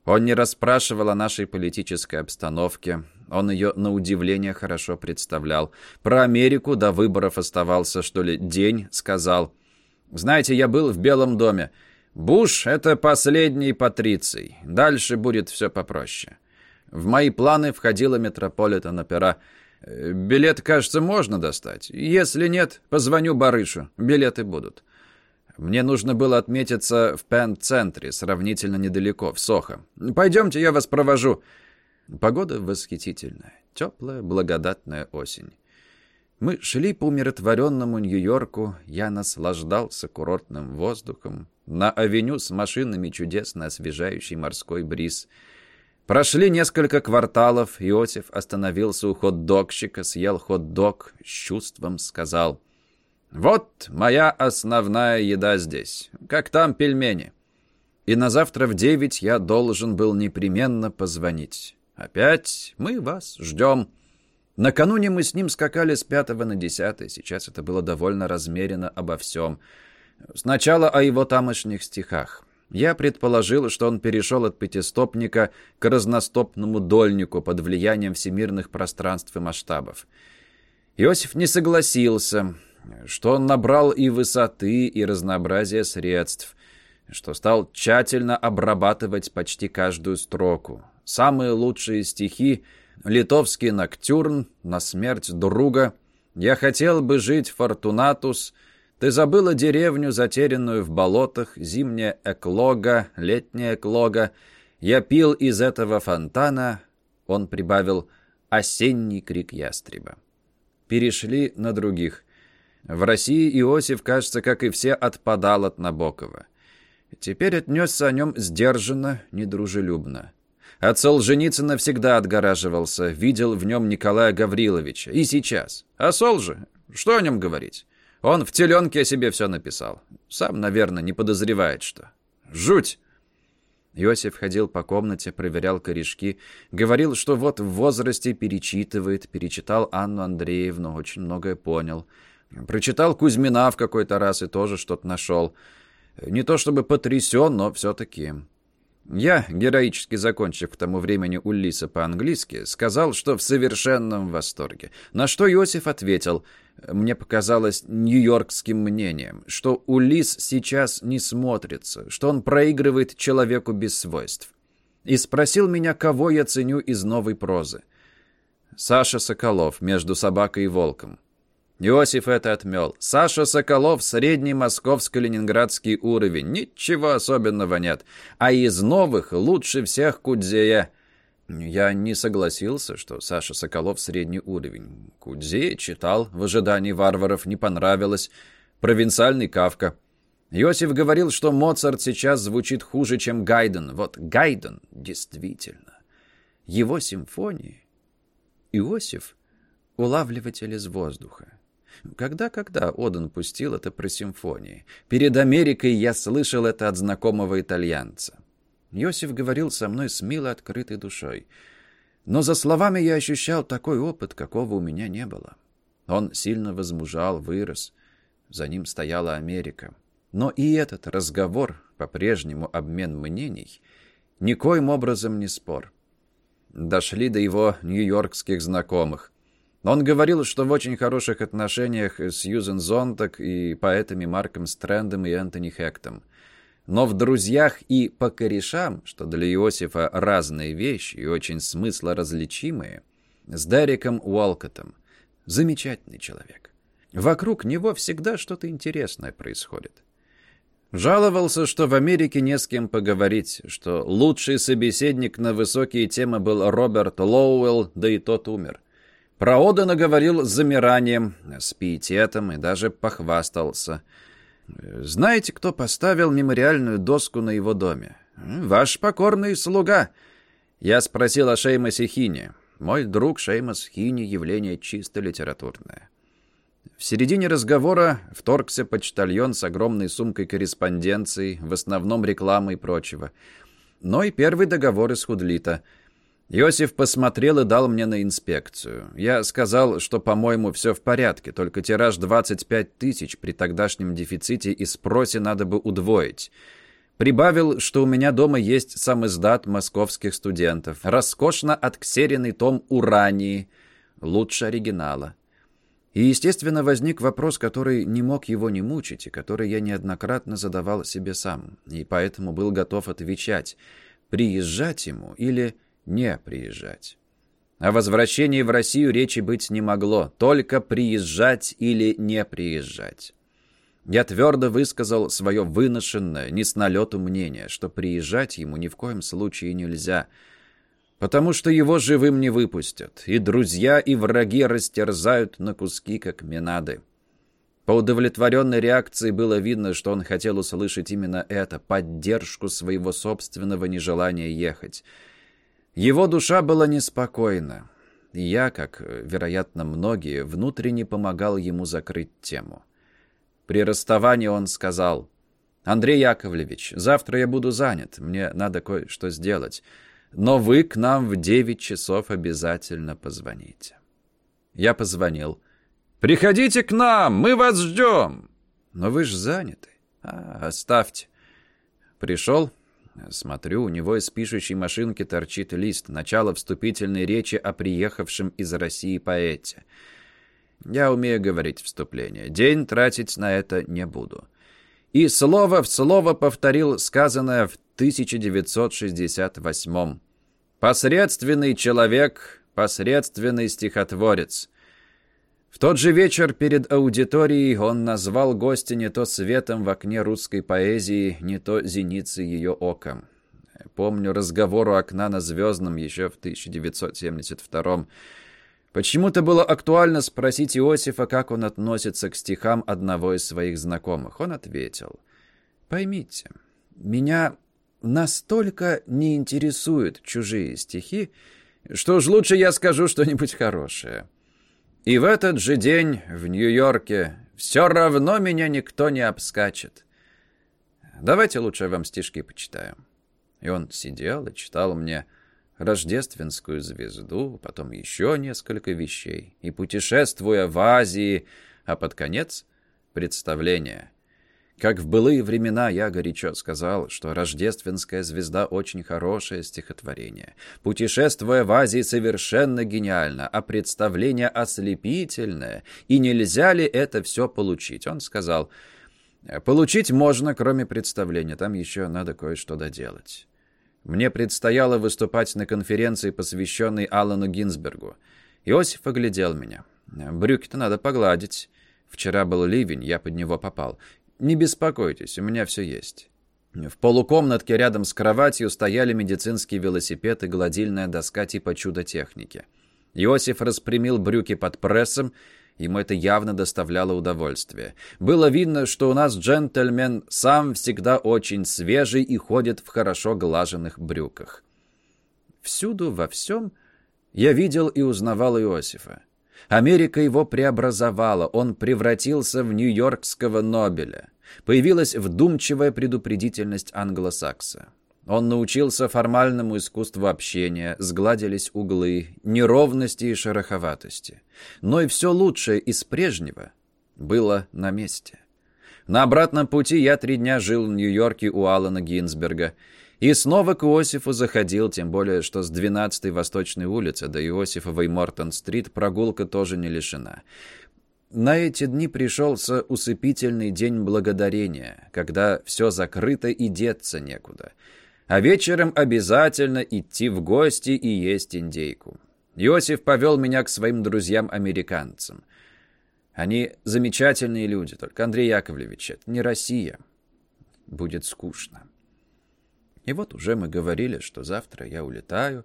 Он не расспрашивал о нашей политической обстановке. Он ее, на удивление, хорошо представлял. Про Америку до выборов оставался, что ли, день, сказал. «Знаете, я был в Белом доме. Буш — это последний патриций. Дальше будет все попроще. В мои планы входила Метрополитен-опера. Билет, кажется, можно достать. Если нет, позвоню Барышу. Билеты будут. Мне нужно было отметиться в Пен-центре, сравнительно недалеко, в Сохо. Пойдемте, я вас провожу. Погода восхитительная. Теплая, благодатная осень. Мы шли по умиротворенному Нью-Йорку, я наслаждался курортным воздухом. На авеню с машинами чудесно освежающий морской бриз. Прошли несколько кварталов, Иосиф остановился у хот-догщика, съел хот-дог, с чувством сказал — вот моя основная еда здесь. Как там пельмени. И на завтра в девять я должен был непременно позвонить. Опять мы вас ждем. Накануне мы с ним скакали с пятого на десятое. Сейчас это было довольно размеренно обо всем. Сначала о его тамошних стихах. Я предположил, что он перешел от пятистопника к разностопному дольнику под влиянием всемирных пространств и масштабов. Иосиф не согласился что он набрал и высоты, и разнообразия средств, что стал тщательно обрабатывать почти каждую строку. самые лучшие стихи, литовский ноктюрн, на смерть друга. Я хотел бы жить, Фортунатус. Ты забыла деревню, затерянную в болотах, зимняя эклога, летняя эклога. Я пил из этого фонтана, он прибавил «осенний крик ястреба». Перешли на других. В России Иосиф, кажется, как и все, отпадал от Набокова. Теперь отнесся о нем сдержанно, недружелюбно. От Солженицына всегда отгораживался, видел в нем Николая Гавриловича. И сейчас. А Сол что о нем говорить? Он в теленке о себе все написал. Сам, наверное, не подозревает, что. Жуть! Иосиф ходил по комнате, проверял корешки, говорил, что вот в возрасте перечитывает, перечитал Анну Андреевну, очень многое понял. Прочитал Кузьмина в какой-то раз и тоже что-то нашел. Не то чтобы потрясен, но все-таки. Я, героически закончив к тому времени Улиса по-английски, сказал, что в совершенном восторге. На что Иосиф ответил, мне показалось нью-йоркским мнением, что Улис сейчас не смотрится, что он проигрывает человеку без свойств. И спросил меня, кого я ценю из новой прозы. Саша Соколов между собакой и волком. Иосиф это отмел. Саша Соколов — средний московско-ленинградский уровень. Ничего особенного нет. А из новых лучше всех Кудзея. Я не согласился, что Саша Соколов — средний уровень. Кудзея читал, в ожидании варваров не понравилось. Провинциальный Кавка. Иосиф говорил, что Моцарт сейчас звучит хуже, чем Гайден. Вот Гайден, действительно. Его симфонии. Иосиф — улавливатель из воздуха. Когда-когда Оден пустил это про симфонии. Перед Америкой я слышал это от знакомого итальянца. Йосиф говорил со мной с мило открытой душой. Но за словами я ощущал такой опыт, какого у меня не было. Он сильно возмужал, вырос. За ним стояла Америка. Но и этот разговор, по-прежнему обмен мнений, никоим образом не спор. Дошли до его нью-йоркских знакомых. Он говорил, что в очень хороших отношениях с Юзен Зонтак и поэтами Марком Стрэндом и Энтони Хектом. Но в «Друзьях» и «По корешам», что для Иосифа разные вещи и очень смыслоразличимые, с Дереком Уолкотом. Замечательный человек. Вокруг него всегда что-то интересное происходит. Жаловался, что в Америке не с кем поговорить, что лучший собеседник на высокие темы был Роберт Лоуэлл, да и тот умер. Про Одена говорил с замиранием, с пиететом и даже похвастался. «Знаете, кто поставил мемориальную доску на его доме? Ваш покорный слуга». Я спросил о Шеймасе Хине. Мой друг Шеймас Хини — явление чисто литературное. В середине разговора вторгся почтальон с огромной сумкой корреспонденции, в основном рекламы и прочего. Но и первый договор из Худлита — Иосиф посмотрел и дал мне на инспекцию. Я сказал, что, по-моему, все в порядке, только тираж 25 тысяч при тогдашнем дефиците и спросе надо бы удвоить. Прибавил, что у меня дома есть сам издат московских студентов. Роскошно отксеренный том «Урании». Лучше оригинала. И, естественно, возник вопрос, который не мог его не мучить, и который я неоднократно задавал себе сам, и поэтому был готов отвечать, приезжать ему или не приезжать. О возвращении в Россию речи быть не могло, только приезжать или не приезжать. Я твердо высказал свое выношенное, не с налету мнение, что приезжать ему ни в коем случае нельзя, потому что его живым не выпустят, и друзья, и враги растерзают на куски, как менады. По удовлетворенной реакции было видно, что он хотел услышать именно это, поддержку своего собственного нежелания ехать — его душа была неспокойна, и я, как, вероятно, многие, внутренне помогал ему закрыть тему. При расставании он сказал, «Андрей Яковлевич, завтра я буду занят, мне надо кое-что сделать, но вы к нам в девять часов обязательно позвоните». Я позвонил. «Приходите к нам, мы вас ждем!» «Но вы ж заняты. А, оставьте». Пришел, Смотрю, у него из пишущей машинки торчит лист, начало вступительной речи о приехавшем из России поэте. Я умею говорить вступление. День тратить на это не буду. И слово в слово повторил сказанное в 1968 -м. Посредственный человек, посредственный стихотворец. В тот же вечер перед аудиторией он назвал гостя не то светом в окне русской поэзии, не то зеницей ее оком. Помню разговор у окна на Звездном еще в 1972 Почему-то было актуально спросить Иосифа, как он относится к стихам одного из своих знакомых. Он ответил, «Поймите, меня настолько не интересуют чужие стихи, что уж лучше я скажу что-нибудь хорошее. И в этот же день в Нью-Йорке все равно меня никто не обскачет. Давайте лучше вам стишки почитаю. И он сидел и читал мне рождественскую звезду, потом еще несколько вещей, и, путешествуя в Азии, а под конец — представление — как в былые времена я горячо сказал, что «Рождественская звезда» очень хорошее стихотворение. Путешествуя в Азии совершенно гениально, а представление ослепительное. И нельзя ли это все получить? Он сказал, «Получить можно, кроме представления, там еще надо кое-что доделать». Мне предстояло выступать на конференции, посвященной Аллану Гинзбергу. Иосиф оглядел меня. «Брюки-то надо погладить». Вчера был ливень, я под него попал. «Не беспокойтесь, у меня все есть». В полукомнатке рядом с кроватью стояли медицинский велосипед и гладильная доска типа чудо-техники. Иосиф распрямил брюки под прессом, ему это явно доставляло удовольствие. Было видно, что у нас джентльмен сам всегда очень свежий и ходит в хорошо глаженных брюках. Всюду, во всем я видел и узнавал Иосифа. Америка его преобразовала, он превратился в нью-йоркского Нобеля. Появилась вдумчивая предупредительность англосакса. Он научился формальному искусству общения, сгладились углы, неровности и шероховатости. Но и все лучшее из прежнего было на месте. На обратном пути я три дня жил в Нью-Йорке у Алана Гинзберга. И снова к Иосифу заходил, тем более, что с 12-й Восточной улицы до Иосифовой Мортон-стрит прогулка тоже не лишена. На эти дни пришелся усыпительный день благодарения, когда все закрыто и деться некуда. А вечером обязательно идти в гости и есть индейку. Иосиф повел меня к своим друзьям-американцам. Они замечательные люди, только Андрей Яковлевич, это не Россия. Будет скучно. И вот уже мы говорили, что завтра я улетаю.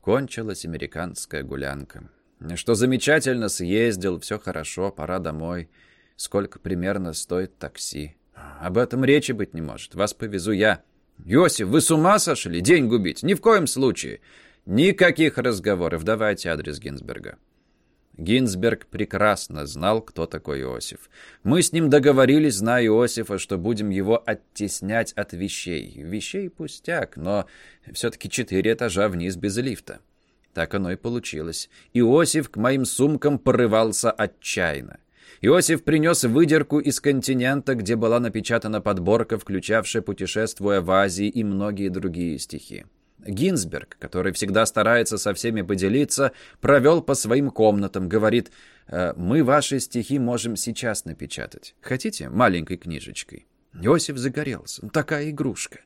Кончилась американская гулянка. Что замечательно съездил, все хорошо, пора домой. Сколько примерно стоит такси? Об этом речи быть не может. Вас повезу я. Йосиф, вы с ума сошли? День губить? Ни в коем случае. Никаких разговоров. Давайте адрес Гинзберга. Гинзберг прекрасно знал, кто такой Иосиф. Мы с ним договорились, зная Иосифа, что будем его оттеснять от вещей. Вещей пустяк, но все-таки четыре этажа вниз без лифта. Так оно и получилось. Иосиф к моим сумкам порывался отчаянно. Иосиф принес выдерку из континента, где была напечатана подборка, включавшая «Путешествуя в Азии» и многие другие стихи. Гинзберг, который всегда старается со всеми поделиться, провел по своим комнатам, говорит, «Э, «Мы ваши стихи можем сейчас напечатать. Хотите маленькой книжечкой?» Иосиф загорелся. «Такая игрушка».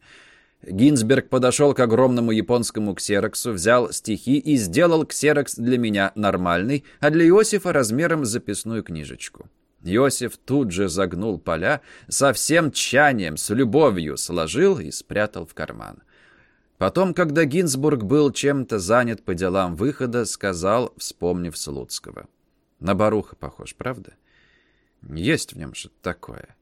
Гинзберг подошел к огромному японскому ксероксу, взял стихи и сделал ксерокс для меня нормальный, а для Иосифа размером записную книжечку. Иосиф тут же загнул поля, со всем тщанием, с любовью сложил и спрятал в карман. Потом, когда Гинзбург был чем-то занят по делам выхода, сказал, вспомнив Слуцкого. На Баруха похож, правда? Есть в нем что-то такое.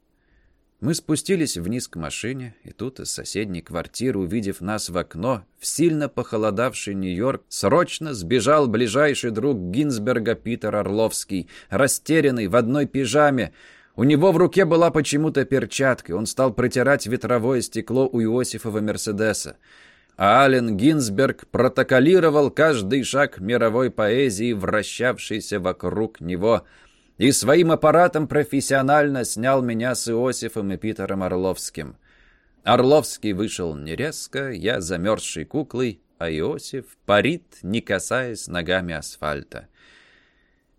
Мы спустились вниз к машине, и тут из соседней квартиры, увидев нас в окно, в сильно похолодавший Нью-Йорк, срочно сбежал ближайший друг Гинзберга Питер Орловский, растерянный, в одной пижаме. У него в руке была почему-то перчатка, и он стал протирать ветровое стекло у Иосифова Мерседеса. А Ален Гинзберг протоколировал каждый шаг мировой поэзии, вращавшийся вокруг него – и своим аппаратом профессионально снял меня с Иосифом и Питером Орловским. Орловский вышел не резко, я замерзшей куклой, а Иосиф парит, не касаясь ногами асфальта.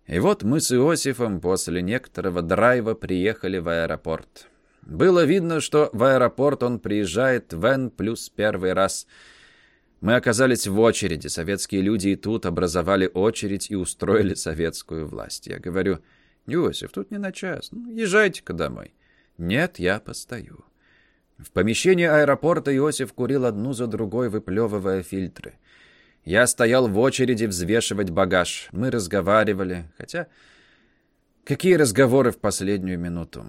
И вот мы с Иосифом после некоторого драйва приехали в аэропорт. Было видно, что в аэропорт он приезжает в Н плюс первый раз. Мы оказались в очереди. Советские люди и тут образовали очередь и устроили советскую власть. Я говорю, Иосиф, тут не на час. Ну, езжайте-ка домой. Нет, я постою. В помещении аэропорта Иосиф курил одну за другой, выплевывая фильтры. Я стоял в очереди взвешивать багаж. Мы разговаривали, хотя... Какие разговоры в последнюю минуту?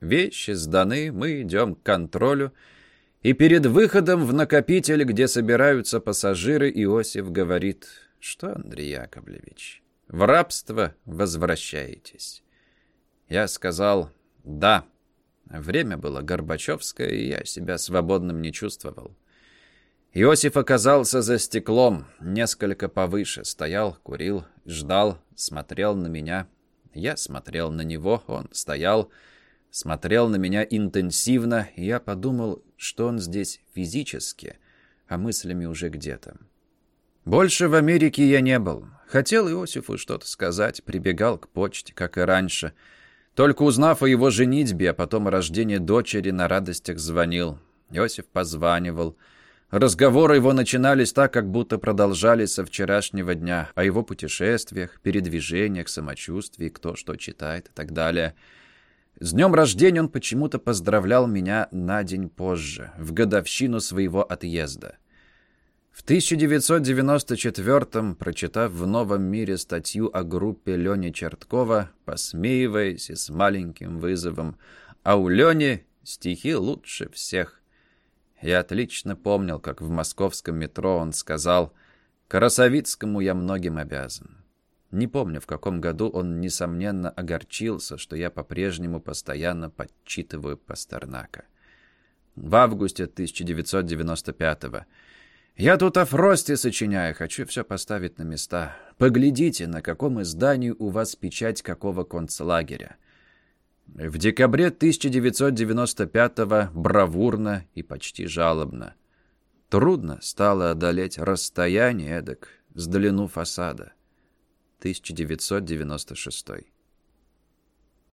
Вещи сданы, мы идем к контролю. И перед выходом в накопитель, где собираются пассажиры, Иосиф говорит, что, Андрей Яковлевич, в рабство возвращаетесь. Я сказал «да». Время было Горбачевское, и я себя свободным не чувствовал. Иосиф оказался за стеклом, несколько повыше, стоял, курил, ждал, смотрел на меня. Я смотрел на него, он стоял, смотрел на меня интенсивно, и я подумал, что он здесь физически, а мыслями уже где-то. Больше в Америке я не был. Хотел Иосифу что-то сказать, прибегал к почте, как и раньше — только узнав о его женитьбе, а потом о рождении дочери, на радостях звонил. Иосиф позванивал. Разговоры его начинались так, как будто продолжались со вчерашнего дня, о его путешествиях, передвижениях, самочувствии, кто что читает и так далее. С днем рождения он почему-то поздравлял меня на день позже, в годовщину своего отъезда. В 1994-м, прочитав в «Новом мире» статью о группе Лени Черткова, посмеиваясь и с маленьким вызовом, а у Лени стихи лучше всех. Я отлично помнил, как в московском метро он сказал «Карасовицкому я многим обязан». Не помню, в каком году он, несомненно, огорчился, что я по-прежнему постоянно подчитываю Пастернака. В августе 1995-го я тут о Фросте сочиняю, хочу все поставить на места. Поглядите, на каком издании у вас печать какого концлагеря. В декабре 1995-го бравурно и почти жалобно. Трудно стало одолеть расстояние эдак с длину фасада. 1996